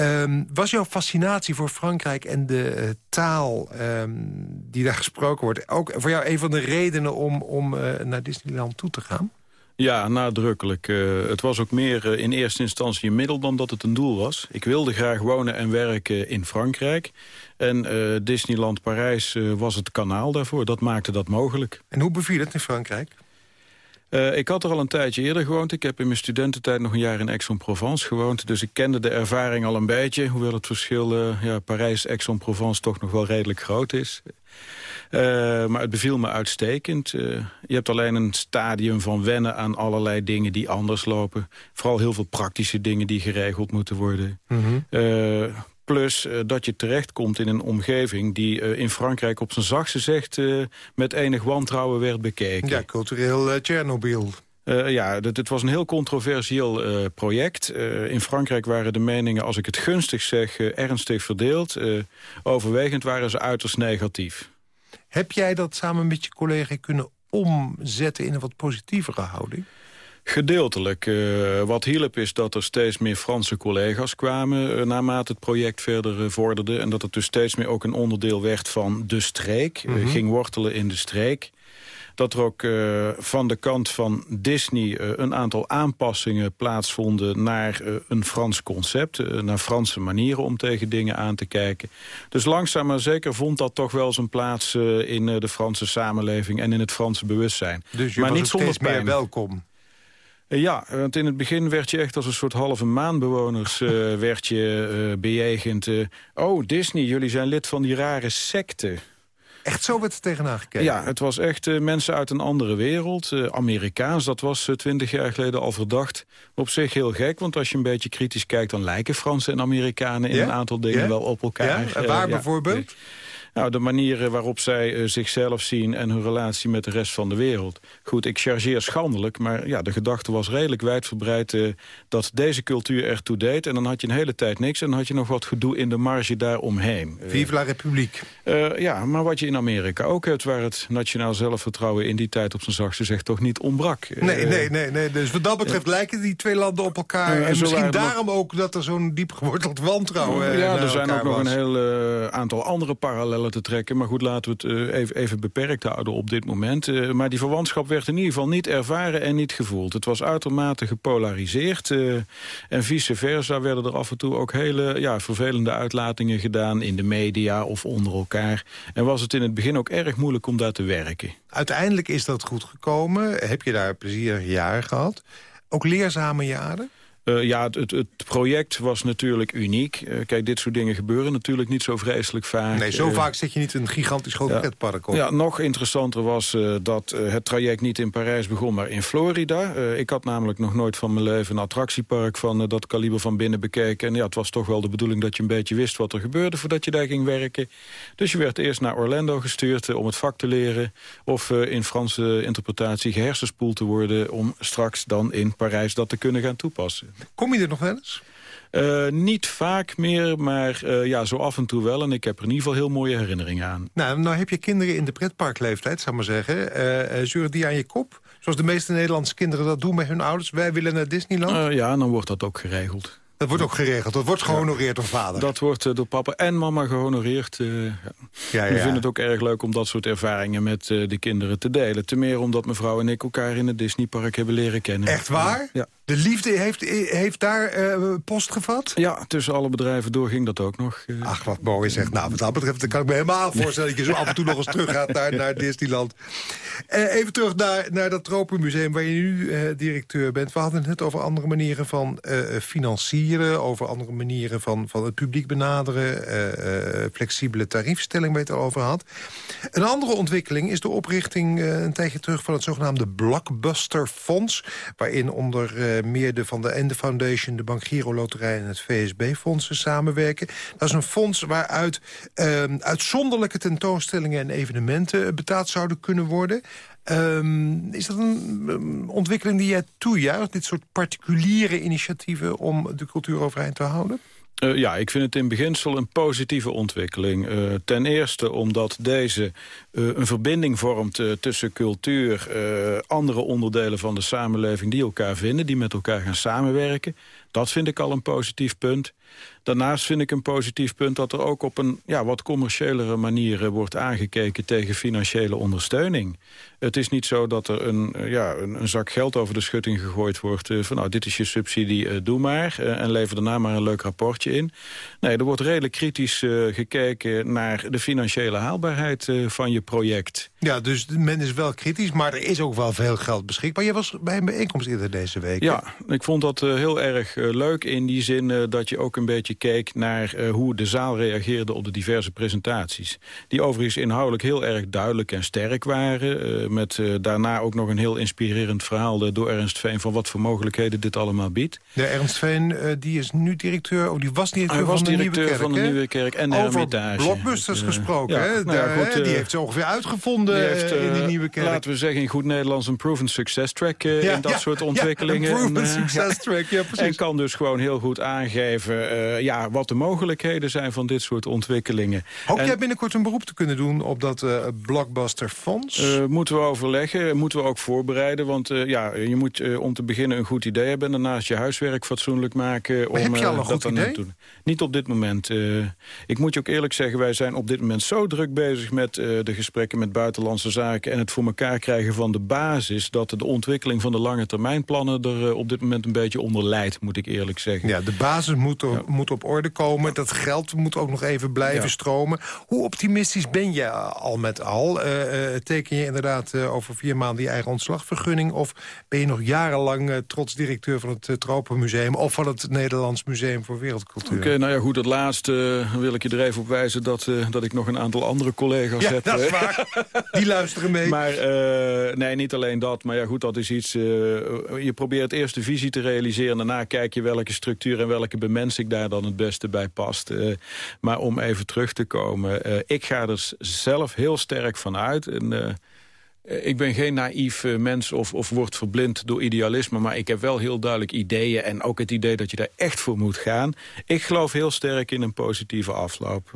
Um, was jouw fascinatie voor Frankrijk en de uh, taal um, die daar gesproken wordt... ook voor jou een van de redenen om, om uh, naar Disneyland toe te gaan? Ja, nadrukkelijk. Uh, het was ook meer in eerste instantie een middel dan dat het een doel was. Ik wilde graag wonen en werken in Frankrijk. En Disneyland Parijs was het kanaal daarvoor. Dat maakte dat mogelijk. En hoe beviel het in Frankrijk? Uh, ik had er al een tijdje eerder gewoond. Ik heb in mijn studententijd nog een jaar in Aix-en-Provence gewoond. Dus ik kende de ervaring al een beetje. Hoewel het verschil uh, ja, Parijs-Aix-en-Provence toch nog wel redelijk groot is. Uh, maar het beviel me uitstekend. je hebt alleen een stadium van wennen aan allerlei dingen die anders lopen. Vooral heel veel praktische dingen die geregeld moeten worden. Mm -hmm. Plus uh, dat je terechtkomt in een omgeving die uh, in Frankrijk op zijn zachtste zegt... Uh, met enig wantrouwen werd bekeken. Ja, cultureel Tsjernobyl. ja, het was een heel controversieel project. in Frankrijk waren de meningen, als ik het gunstig zeg, ernstig verdeeld. overwegend waren ze uiterst negatief. Heb jij dat samen met je collega kunnen omzetten in een wat positievere houding? Gedeeltelijk. Uh, wat hielp is dat er steeds meer Franse collega's kwamen... Uh, naarmate het project verder uh, vorderde. En dat het dus steeds meer ook een onderdeel werd van de streek. Mm -hmm. ging wortelen in de streek. Dat er ook van de kant van Disney een aantal aanpassingen plaatsvonden... naar een Frans concept, naar Franse manieren om tegen dingen aan te kijken. Dus langzaam maar zeker vond dat toch wel zijn plaats... in de Franse samenleving en in het Franse bewustzijn. Dus je maar was niet zonder meer welkom? Ja, want in het begin werd je echt als een soort halve maanbewoners uh, werd je uh, bejegend. Uh, oh, Disney, jullie zijn lid van die rare secte. Echt zo werd er tegenaan gekeken? Ja, het was echt mensen uit een andere wereld. Amerikaans, dat was twintig jaar geleden al verdacht. Op zich heel gek, want als je een beetje kritisch kijkt... dan lijken Fransen en Amerikanen in een aantal dingen wel op elkaar. Ja? waar bijvoorbeeld? Nou, de manieren waarop zij zichzelf zien en hun relatie met de rest van de wereld. Goed, ik chargeer schandelijk, maar ja, de gedachte was redelijk wijdverbreid... dat deze cultuur ertoe deed. En dan had je een hele tijd niks en dan had je nog wat gedoe in de marge daaromheen. Vive la Republiek. ja, maar wat je in Amerika ook hebt... waar het nationaal zelfvertrouwen in die tijd op zijn zachtste zegt toch niet ontbrak. Nee, nee, nee, nee. Dus wat dat betreft lijken die twee landen op elkaar. en misschien daarom ook dat er zo'n diep geworteld wantrouwen Ja, er zijn ook nog een heel aantal andere parallellen te trekken. Maar goed, laten we het even, even beperkt houden op dit moment. maar die verwantschap werd in ieder geval niet ervaren en niet gevoeld. Het was uitermate gepolariseerd. en vice versa werden er af en toe ook hele ja, vervelende uitlatingen gedaan... in de media of onder elkaar. En was het in het begin ook erg moeilijk om daar te werken. Uiteindelijk is dat goed gekomen. Heb je daar plezierige jaren gehad? Ook leerzame jaren? Uh, ja, het, het, het, project was natuurlijk uniek. Uh, kijk, dit soort dingen gebeuren natuurlijk niet zo vreselijk vaak. Nee, zo uh, vaak zit je niet in een gigantisch groot ja, pretpark op. Ja, nog interessanter was dat het traject niet in Parijs begon, maar in Florida. ik had namelijk nog nooit van mijn leven een attractiepark van dat kaliber van binnen bekeken. En ja, het was toch wel de bedoeling dat je een beetje wist wat er gebeurde voordat je daar ging werken. Dus je werd eerst naar Orlando gestuurd om het vak te leren. Of in Franse interpretatie gehersenspoeld te worden om straks dan in Parijs dat te kunnen gaan toepassen. Kom je er nog wel eens? Uh, niet vaak meer, maar uh, ja, zo af en toe wel. En ik heb er in ieder geval heel mooie herinneringen aan. Nou, nou heb je kinderen in de pretparkleeftijd, zou maar zeggen. Uh, zuren die aan je kop? Zoals de meeste Nederlandse kinderen dat doen met hun ouders. Wij willen naar Disneyland. ja, dan wordt dat ook geregeld. Dat wordt ook geregeld. Dat wordt gehonoreerd door vader. Dat wordt door papa en mama gehonoreerd. Uh, ja. Ja, ja. We vinden het ook erg leuk om dat soort ervaringen met uh, de kinderen te delen. Ten meer omdat mevrouw en ik elkaar in het Disneypark hebben leren kennen. Echt waar? Ja. De liefde heeft, heeft daar uh, post gevat? Ja, tussen alle bedrijven door ging dat ook nog. Uh... Ach, wat mooi zeg. Nou, wat dat betreft dan kan ik me helemaal voorstellen... dat je zo af en toe nog eens terug gaat naar, naar Disneyland. Uh, even terug naar, naar dat Tropenmuseum waar je nu directeur bent. We hadden het over andere manieren van financieren... over andere manieren van, van het publiek benaderen... flexibele tariefstelling waar je het al over had. Een andere ontwikkeling is de oprichting een tijdje terug... van het zogenaamde Blockbuster Fonds... waarin onder meer de Van de Ende Foundation... de Bank Giro Loterij en het VSB-fondsen samenwerken. Dat is een fonds waaruit uh, uitzonderlijke tentoonstellingen en evenementen betaald zouden kunnen worden. Um, is dat een ontwikkeling die jij toejuicht? Dit soort particuliere initiatieven om de cultuur overeind te houden? Uh, ja, ik vind het in beginsel een positieve ontwikkeling. Uh, ten eerste omdat deze uh, een verbinding vormt tussen cultuur... andere onderdelen van de samenleving die elkaar vinden... die met elkaar gaan samenwerken. Dat vind ik al een positief punt. Daarnaast vind ik een positief punt dat er ook op een ja, wat commerciëlere manier wordt aangekeken tegen financiële ondersteuning. Het is niet zo dat er een, ja, een, een zak geld over de schutting gegooid wordt... Uh, van nou, dit is je subsidie, uh, doe maar. Uh, en lever daarna maar een leuk rapportje in. Nee, er wordt redelijk kritisch gekeken naar de financiële haalbaarheid van je project. Ja, dus men is wel kritisch, maar er is ook wel veel geld beschikbaar. Jij was bij een bijeenkomst eerder deze week. Ja, ik vond dat heel erg leuk in die zin dat je ook een beetje keek... naar hoe de zaal reageerde op de diverse presentaties. Die overigens inhoudelijk heel erg duidelijk en sterk waren met uh, daarna ook nog een heel inspirerend verhaal door Ernst Veen... van wat voor mogelijkheden dit allemaal biedt. De Ernst Veen die is nu directeur, oh, die was directeur, Hij was van, directeur de Nieuwe van de Nieuwe Kerk en de Over Hermitage. blockbusters gesproken, ja, hè? Nou ja, goed, die heeft ze ongeveer uitgevonden heeft, in de Nieuwe Kerk. Laten we zeggen in goed Nederlands een proven success track ja, in dat ja, soort ontwikkelingen. een proven success track, ja precies. En kan dus gewoon heel goed aangeven ja, wat de mogelijkheden zijn van dit soort ontwikkelingen. Hoop en, jij binnenkort een beroep te kunnen doen op dat blockbuster fonds? moeten we overleggen, moeten we ook voorbereiden. Want uh, ja, je moet uh, om te beginnen een goed idee hebben... en daarnaast je huiswerk fatsoenlijk maken. Maar om, heb je al een uh, goed dat idee? Doen. Niet op dit moment. ik moet je ook eerlijk zeggen, wij zijn op dit moment zo druk bezig... met de gesprekken met buitenlandse zaken... en het voor elkaar krijgen van de basis... dat de ontwikkeling van de lange termijnplannen er op dit moment een beetje onder leidt, moet ik eerlijk zeggen. Ja, de basis moet, er, ja. moet op orde komen. Dat geld moet ook nog even blijven ja. stromen. Hoe optimistisch ben je al met al? teken je inderdaad over vier maanden je eigen ontslagvergunning? Of ben je nog jarenlang uh, trots directeur van het Tropenmuseum... of van het Nederlands Museum voor Wereldcultuur? Oké, okay, nou ja, goed, het laatste wil ik je er even op wijzen... dat, dat ik nog een aantal andere collega's ja, heb. dat is waar. Die luisteren mee. Maar nee, niet alleen dat. Maar ja, goed, dat is iets... je probeert eerst de visie te realiseren... en daarna kijk je welke structuur en welke bemensing daar dan het beste bij past. maar om even terug te komen, ik ga er zelf heel sterk van uit... Eh, ik ben geen naïef eh, mens of, of word verblind door idealisme... maar ik heb wel heel duidelijk ideeën en ook het idee dat je daar echt voor moet gaan. Ik geloof heel sterk in een positieve afloop.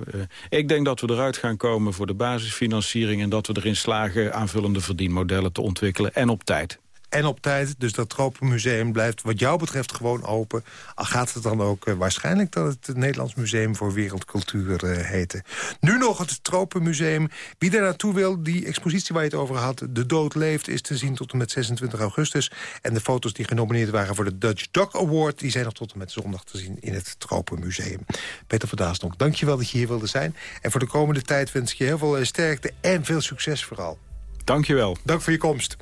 Ik denk dat we eruit gaan komen voor de basisfinanciering... en dat we erin slagen aanvullende verdienmodellen te ontwikkelen en op tijd en op tijd. Dus dat Tropenmuseum blijft wat jou betreft gewoon open. Al gaat het dan ook uh, waarschijnlijk dat het, het Nederlands Museum voor Wereldcultuur uh, heten. Nu nog het Tropenmuseum. Wie daar naartoe wil, die expositie waar je het over had... De Dood Leeft, is te zien tot en met 26 augustus. En de foto's die genomineerd waren voor de Dutch Dog Award... die zijn nog tot en met zondag te zien in het Tropenmuseum. Peter van Daasdonk, dankjewel dat je hier wilde zijn. En voor de komende tijd wens ik je heel veel eh, sterkte en veel succes vooral. Dankjewel. Dank voor je komst.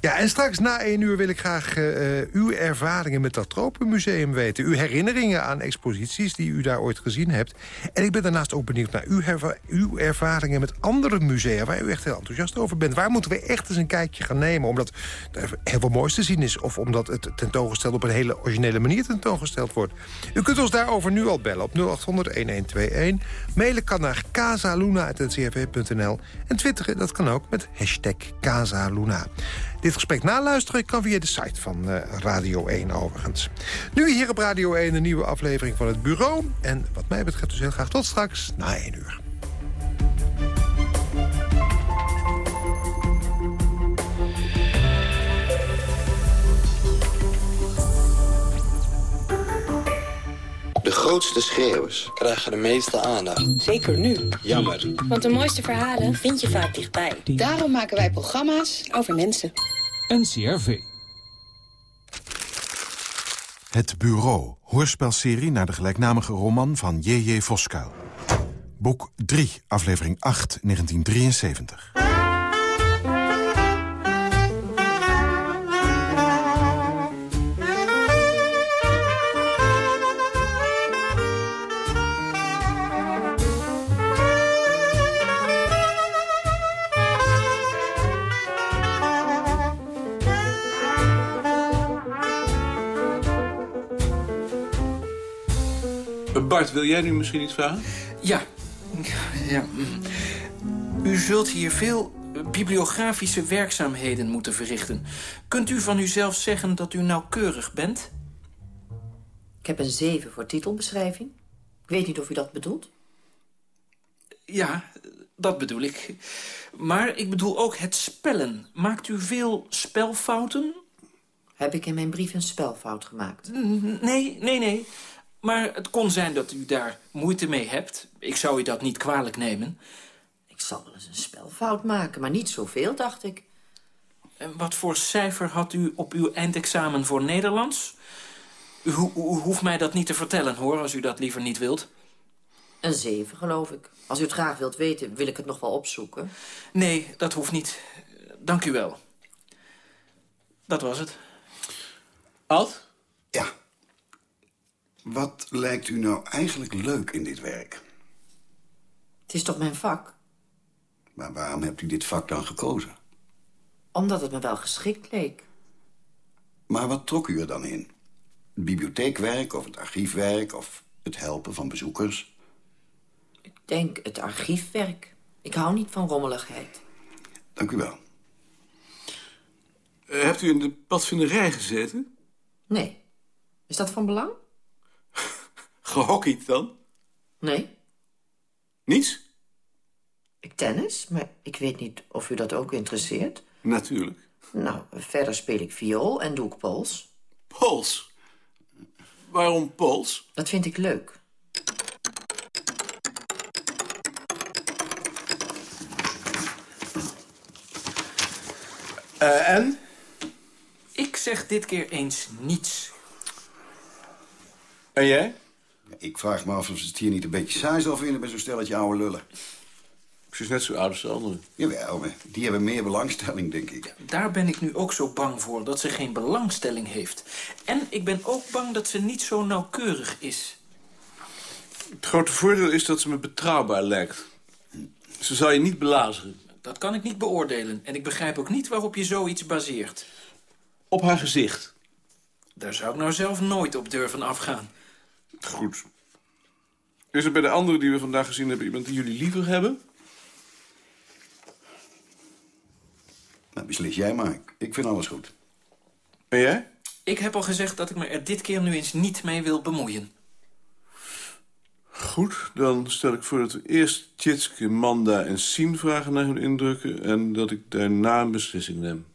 Ja, en straks na één uur wil ik graag uh, uw ervaringen met dat Tropenmuseum weten. Uw herinneringen aan exposities die u daar ooit gezien hebt. En ik ben daarnaast ook benieuwd naar uw, uw ervaringen met andere musea... waar u echt heel enthousiast over bent. Waar moeten we echt eens een kijkje gaan nemen? Omdat er heel veel moois te zien is. Of omdat het tentoongesteld op een hele originele manier tentoongesteld wordt. U kunt ons daarover nu al bellen op 0800-1121. Mailen kan naar casaluna.ncrv.nl. En twitteren, dat kan ook met hashtag Casaluna. Dit gesprek naluisteren kan via de site van uh, Radio 1 overigens. Nu hier op Radio 1 een nieuwe aflevering van het Bureau. En wat mij betreft dus heel graag tot straks na 1 uur. Grootste schreeuwers krijgen de meeste aandacht. Zeker nu. Jammer. Want de mooiste verhalen vind je vaak dichtbij. Daarom maken wij programma's over mensen. NCRV. Het Bureau, hoorspelserie naar de gelijknamige roman van J.J. Voskuil. Boek 3, aflevering 8, 1973. Bart, wil jij nu misschien iets vragen? Ja. ja. U zult hier veel bibliografische werkzaamheden moeten verrichten. Kunt u van uzelf zeggen dat u nauwkeurig bent? Ik heb een 7 voor titelbeschrijving. Ik weet niet of u dat bedoelt. Ja, dat bedoel ik. Maar ik bedoel ook het spellen. Maakt u veel spelfouten? Heb ik in mijn brief een spelfout gemaakt? Nee, nee, nee. Maar het kon zijn dat u daar moeite mee hebt. Ik zou u dat niet kwalijk nemen. Ik zal wel eens een spelfout maken, maar niet zoveel, dacht ik. En wat voor cijfer had u op uw eindexamen voor Nederlands? U, u, u hoeft mij dat niet te vertellen, hoor, als u dat liever niet wilt. Een zeven, geloof ik. Als u het graag wilt weten, wil ik het nog wel opzoeken. Nee, dat hoeft niet. Dank u wel. Dat was het. Ad? Wat lijkt u nou eigenlijk leuk in dit werk? Het is toch mijn vak? Maar waarom hebt u dit vak dan gekozen? Omdat het me wel geschikt leek. Maar wat trok u er dan in? Het bibliotheekwerk of het archiefwerk of het helpen van bezoekers? Ik denk het archiefwerk. Ik hou niet van rommeligheid. Dank u wel. Uh, hebt u in de padvinderij gezeten? Nee. Is dat van belang? Gehockeyd dan? Nee. Niets? Ik tennis, maar ik weet niet of u dat ook interesseert. Natuurlijk. Nou, verder speel ik viool en doe ik pols. Pols? Waarom pols? Dat vind ik leuk. Uh, en? Ik zeg dit keer eens niets. En jij? Ik vraag me af of ze het hier niet een beetje saai zal vinden... bij zo'n stelletje oude lullen. Ze is net zo oud als de anderen. Jawel, maar die hebben meer belangstelling, denk ik. Daar ben ik nu ook zo bang voor, dat ze geen belangstelling heeft. En ik ben ook bang dat ze niet zo nauwkeurig is. Het grote voordeel is dat ze me betrouwbaar lijkt. Ze zal je niet belazeren. Dat kan ik niet beoordelen. En ik begrijp ook niet waarop je zoiets baseert. Op haar gezicht. Daar zou ik nou zelf nooit op durven afgaan. Goed. Is er bij de anderen die we vandaag gezien hebben... iemand die jullie liever hebben? Nou, beslis jij maar. Ik vind alles goed. En jij? Ik heb al gezegd dat ik me er dit keer nu eens niet mee wil bemoeien. Goed, dan stel ik voor dat we eerst Tjitske, Manda en Sien vragen naar hun indrukken... en dat ik daarna een beslissing neem.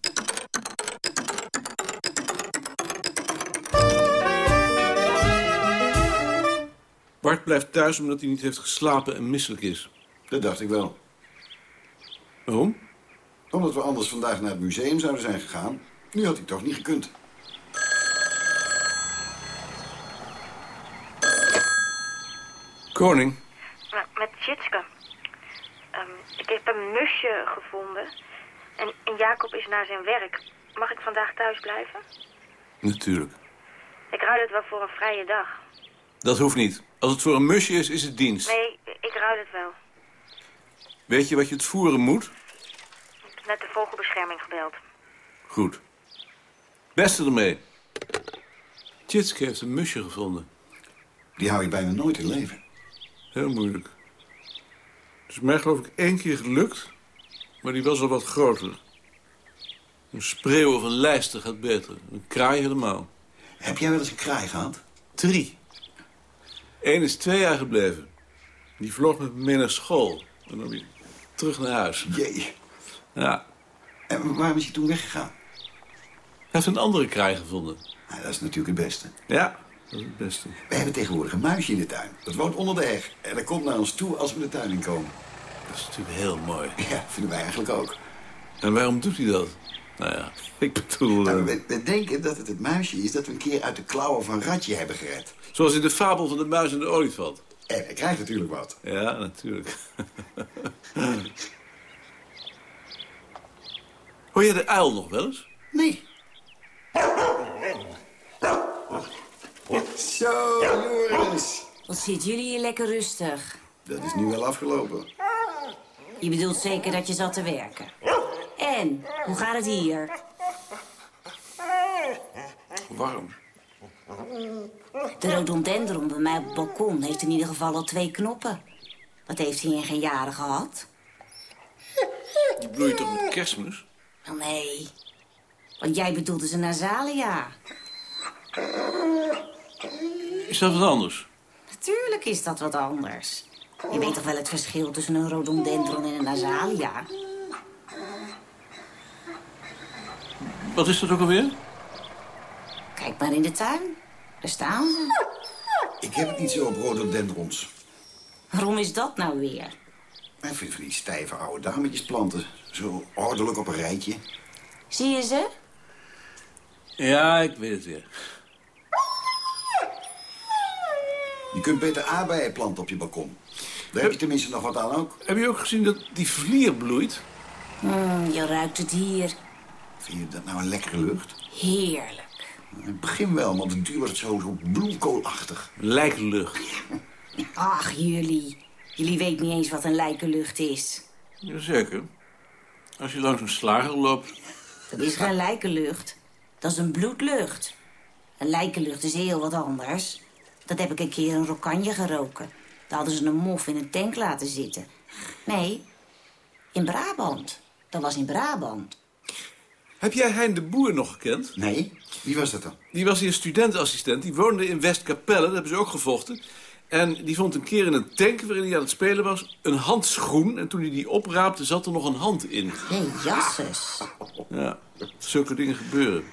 Bart blijft thuis omdat hij niet heeft geslapen en misselijk is. Dat dacht ik wel. Waarom? Omdat we anders vandaag naar het museum zouden zijn gegaan. Nu had hij toch niet gekund. Koning, met Tjitske. Ehm, ik heb een musje gevonden. En, en Jacob is naar zijn werk. Mag ik vandaag thuis blijven? natuurlijk. Ik ruil het wel voor een vrije dag. Dat hoeft niet. Als het voor een musje is, is het dienst. Nee, ik ruil het wel. Weet je wat je het voeren moet? Ik heb net de vogelbescherming gebeld. Goed. Beste ermee. Tjitske heeft een musje gevonden. Die hou je bijna nooit in leven. Heel moeilijk. Het is mij geloof ik één keer gelukt, maar die was al wat groter. Een spreeuw of een lijster gaat beter. Een kraai helemaal. Heb jij wel eens een kraai gehad? Drie. Eén is twee jaar gebleven. Die vloog met me mee naar school. En dan weer terug naar huis. Jee. Ja. En waarom is hij toen weggegaan? Hij heeft een andere kraai gevonden. Nou, dat is natuurlijk het beste. Ja, dat is het beste. We hebben tegenwoordig een muisje in de tuin. Dat woont onder de heg. En dat komt naar ons toe als we de tuin inkomen. Dat is natuurlijk heel mooi. Ja, vinden wij eigenlijk ook. En waarom doet hij dat? Nou ja, ik bedoel... Nou, eh, we, we denken dat het het muisje is dat we een keer uit de klauwen van Ratje hebben gered. Zoals in de fabel van de muis en de olifant. En hij krijgt natuurlijk wat. Ja, natuurlijk. Hoor je de uil nog wel eens? Nee. Zo, Joris. Wat zitten jullie hier lekker rustig? Dat is nu wel afgelopen. Je bedoelt zeker dat je zat te werken. En, hoe gaat het hier? Warm. De rhododendron bij mij op het balkon heeft in ieder geval al twee knoppen. Wat heeft hij in geen jaren gehad? Die bloeit toch met kerstmis? Wel nee. Want jij bedoelt dus een nasalia. Is dat wat anders? Natuurlijk is dat wat anders. Je weet toch wel het verschil tussen een rhododendron en een nasalia? Wat is dat ook alweer? Kijk maar in de tuin. Daar staan ze. Ik heb het niet zo op rhododendrons. Waarom is dat nou weer? Ik vind van die stijve oude dametjes planten. Zo ordelijk op een rijtje. Zie je ze? Ja, ik weet het weer. Je kunt beter aardbeien planten op je balkon. Daar heb je tenminste nog wat aan ook. Heb je ook gezien dat die vlier bloeit? Mm, je ruikt het hier. Vind je dat nou een lekkere lucht? Heerlijk. In het begin wel, want het duur wordt het zo, zo bloemkoolachtig. Lijklucht. Ach, jullie. Jullie weten niet eens wat een lijkenlucht is. Jazeker. Als je langs een slager loopt... Dat is geen lijkenlucht. Dat is een bloedlucht. Een lijkenlucht is heel wat anders. Dat heb ik een keer in Rokanje geroken. Daar hadden ze een mof in een tank laten zitten. Nee, in Brabant. Dat was in Brabant. Heb jij Hein de Boer nog gekend? Nee, wie was dat dan? Die was hier studentenassistent. Die woonde in Westkapelle, dat hebben ze ook gevochten. En die vond een keer in een tank waarin hij aan het spelen was... een handschoen. En toen hij die opraapte, zat er nog een hand in. Hé, hey, jasses. Ja, zulke dingen gebeuren.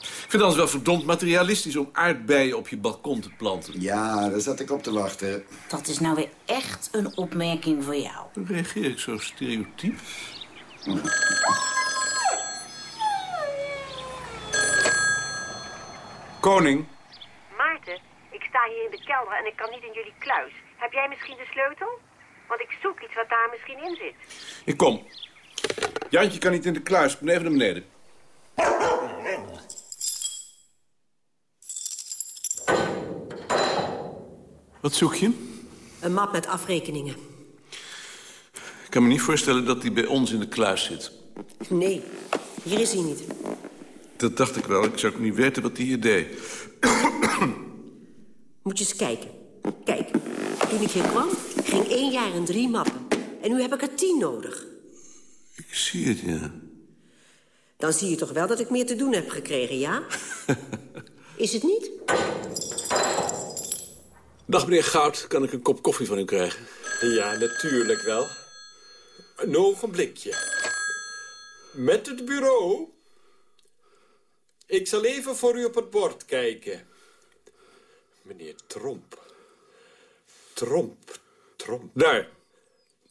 Ik vind het wel verdomd materialistisch om aardbeien op je balkon te planten. Ja, daar zat ik op te wachten. Dat is nou weer echt een opmerking voor jou. Dan reageer ik zo stereotyp. Koning. Maarten, ik sta hier in de kelder en ik kan niet in jullie kluis. Heb jij misschien de sleutel? Want ik zoek iets wat daar misschien in zit. Ik kom. Jantje kan niet in de kluis. Ik ben even naar beneden. Wat zoek je? Een map met afrekeningen. Ik kan me niet voorstellen dat die bij ons in de kluis zit. Nee, hier is hij niet. Dat dacht ik wel. Ik zou ook niet weten wat hij hier deed. Moet je eens kijken. Kijk, toen ik hier kwam, ging één jaar en drie mappen. En nu heb ik er tien nodig. Ik zie het, ja. Dan zie je toch wel dat ik meer te doen heb gekregen, ja? Is het niet? Dag, meneer Goud. Kan ik een kop koffie van u krijgen? Ja, natuurlijk wel. Een ogenblikje. Met het bureau. Ik zal even voor u op het bord kijken. Meneer Tromp. Tromp, Tromp. Daar.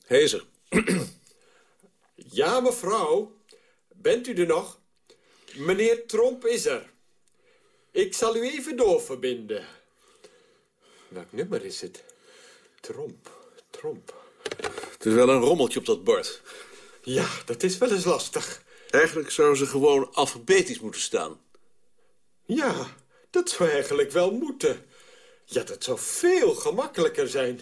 Hij is er. Ja, mevrouw. Bent u er nog? Meneer Tromp is er. Ik zal u even doorverbinden. Welk nummer is het? Tromp, Tromp. Het is wel een rommeltje op dat bord. Ja, dat is wel eens lastig. Eigenlijk zouden ze gewoon alfabetisch moeten staan. Ja, dat zou eigenlijk wel moeten. Ja, dat zou veel gemakkelijker zijn.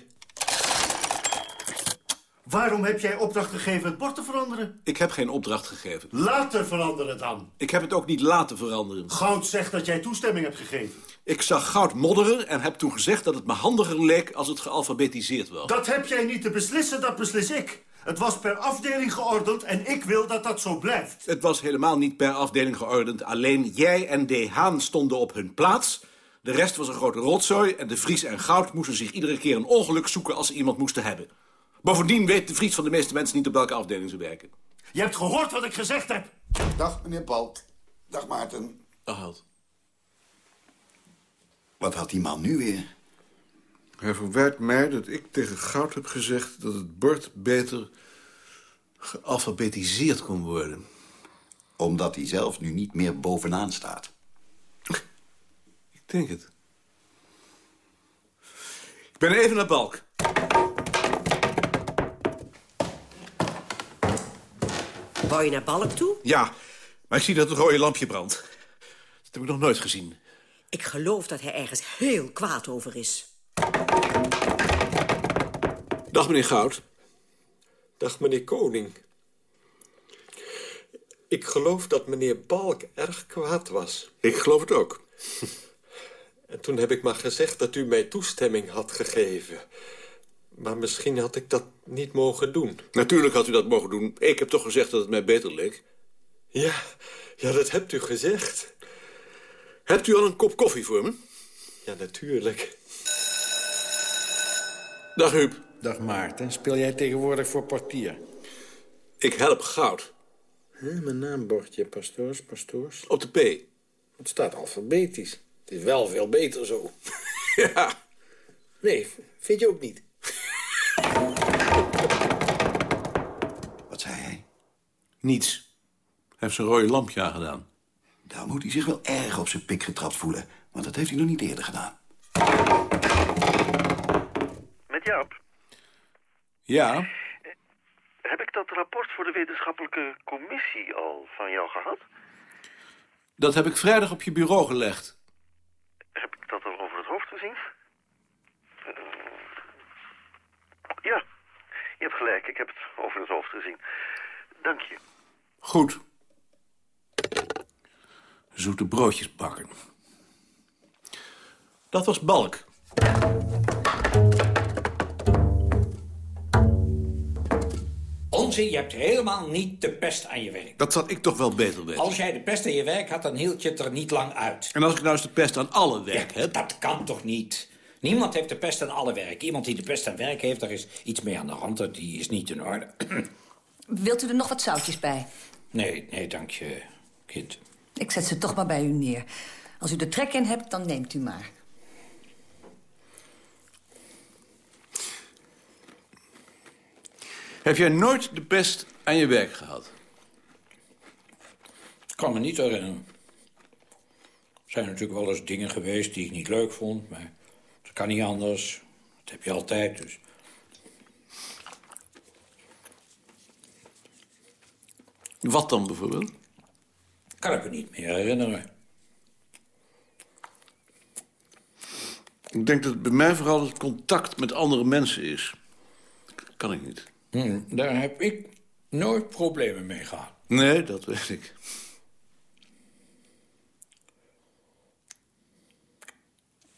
Waarom heb jij opdracht gegeven het bord te veranderen? Ik heb geen opdracht gegeven. Later veranderen dan. Ik heb het ook niet laten veranderen. Goud zegt dat jij toestemming hebt gegeven. Ik zag goud modderen en heb toen gezegd dat het me handiger leek als het gealfabetiseerd was. Dat heb jij niet te beslissen, dat beslis ik. Het was per afdeling geordend en ik wil dat dat zo blijft. Het was helemaal niet per afdeling geordend. Alleen jij en De Haan stonden op hun plaats. De rest was een grote rotzooi en de Vries en Goud moesten zich iedere keer een ongeluk zoeken als ze iemand moesten hebben. Bovendien weet de Vries van de meeste mensen niet op welke afdeling ze werken. Je hebt gehoord wat ik gezegd heb. Dag, meneer Balk. Dag, Maarten. Dag. Wat had die man nu weer? Hij verwijt mij dat ik tegen Goud heb gezegd... dat het bord beter gealfabetiseerd kon worden. Omdat hij zelf nu niet meer bovenaan staat. Ik denk het. Ik ben even naar Balk. Wou je naar Balk toe? Ja, maar ik zie dat het rode lampje brandt. Dat heb ik nog nooit gezien. Ik geloof dat hij ergens heel kwaad over is. Dag, meneer Goud. Dag, meneer Koning. Ik geloof dat meneer Balk erg kwaad was. Ik geloof het ook. En toen heb ik maar gezegd dat u mij toestemming had gegeven. Maar misschien had ik dat niet mogen doen. Natuurlijk had u dat mogen doen. Ik heb toch gezegd dat het mij beter leek. Ja, ja dat hebt u gezegd. Hebt u al een kop koffie voor me? Ja, natuurlijk. Dag, Huub. Dag, Maarten. Speel jij tegenwoordig voor portier? Ik help goud. Huh, mijn naambordje, pastoors, pastoors. Op de P. Het staat alfabetisch. Het is wel veel beter zo. ja. Nee, vind je ook niet? Wat zei hij? Niets. Hij heeft zijn rode lampje aangedaan. Daar moet hij zich wel erg op zijn pik getrapt voelen. Want dat heeft hij nog niet eerder gedaan. Met Jaap? Ja? Heb ik dat rapport voor de wetenschappelijke commissie al van jou gehad? Dat heb ik vrijdag op je bureau gelegd. Heb ik dat al over het hoofd gezien? Uh, ja, je hebt gelijk. Ik heb het over het hoofd gezien. Dank je. Goed. Zoete broodjes bakken. Dat was Balk. Onzin, je hebt helemaal niet de pest aan je werk. Dat zat ik toch wel beter weten. Als jij de pest aan je werk had, dan hield je het er niet lang uit. En als ik nou eens de pest aan alle werk ja, heb? Dat kan toch niet? Niemand heeft de pest aan alle werk. Iemand die de pest aan werk heeft, daar is iets mee aan de hand. Die is niet in orde. Wilt u er nog wat zoutjes bij? Nee, nee, dank je, kind. Ik zet ze toch maar bij u neer. Als u er trek in hebt, dan neemt u maar. Heb jij nooit de pest aan je werk gehad? Ik kan me niet herinneren. Er zijn natuurlijk wel eens dingen geweest die ik niet leuk vond, maar dat kan niet anders. Dat heb je altijd, dus... Wat dan bijvoorbeeld? Kan ik me niet meer herinneren. Ik denk dat het bij mij vooral het contact met andere mensen is. Kan ik niet. Hmm, daar heb ik nooit problemen mee gehad. Nee, dat weet ik.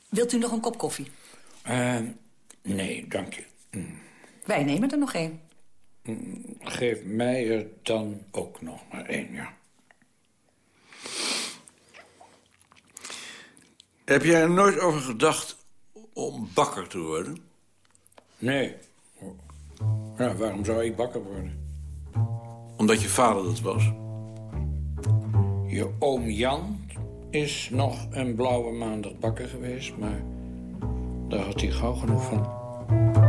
Wilt u nog een kop koffie? Eh, nee, dank je. Hmm. Wij nemen er nog één. Hmm, geef mij er dan ook nog maar één, ja. Heb jij er nooit over gedacht om bakker te worden? Nee. Ja, waarom zou ik bakker worden? Omdat je vader dat was. Je oom Jan is nog een blauwe maandag bakker geweest... maar daar had hij gauw genoeg van.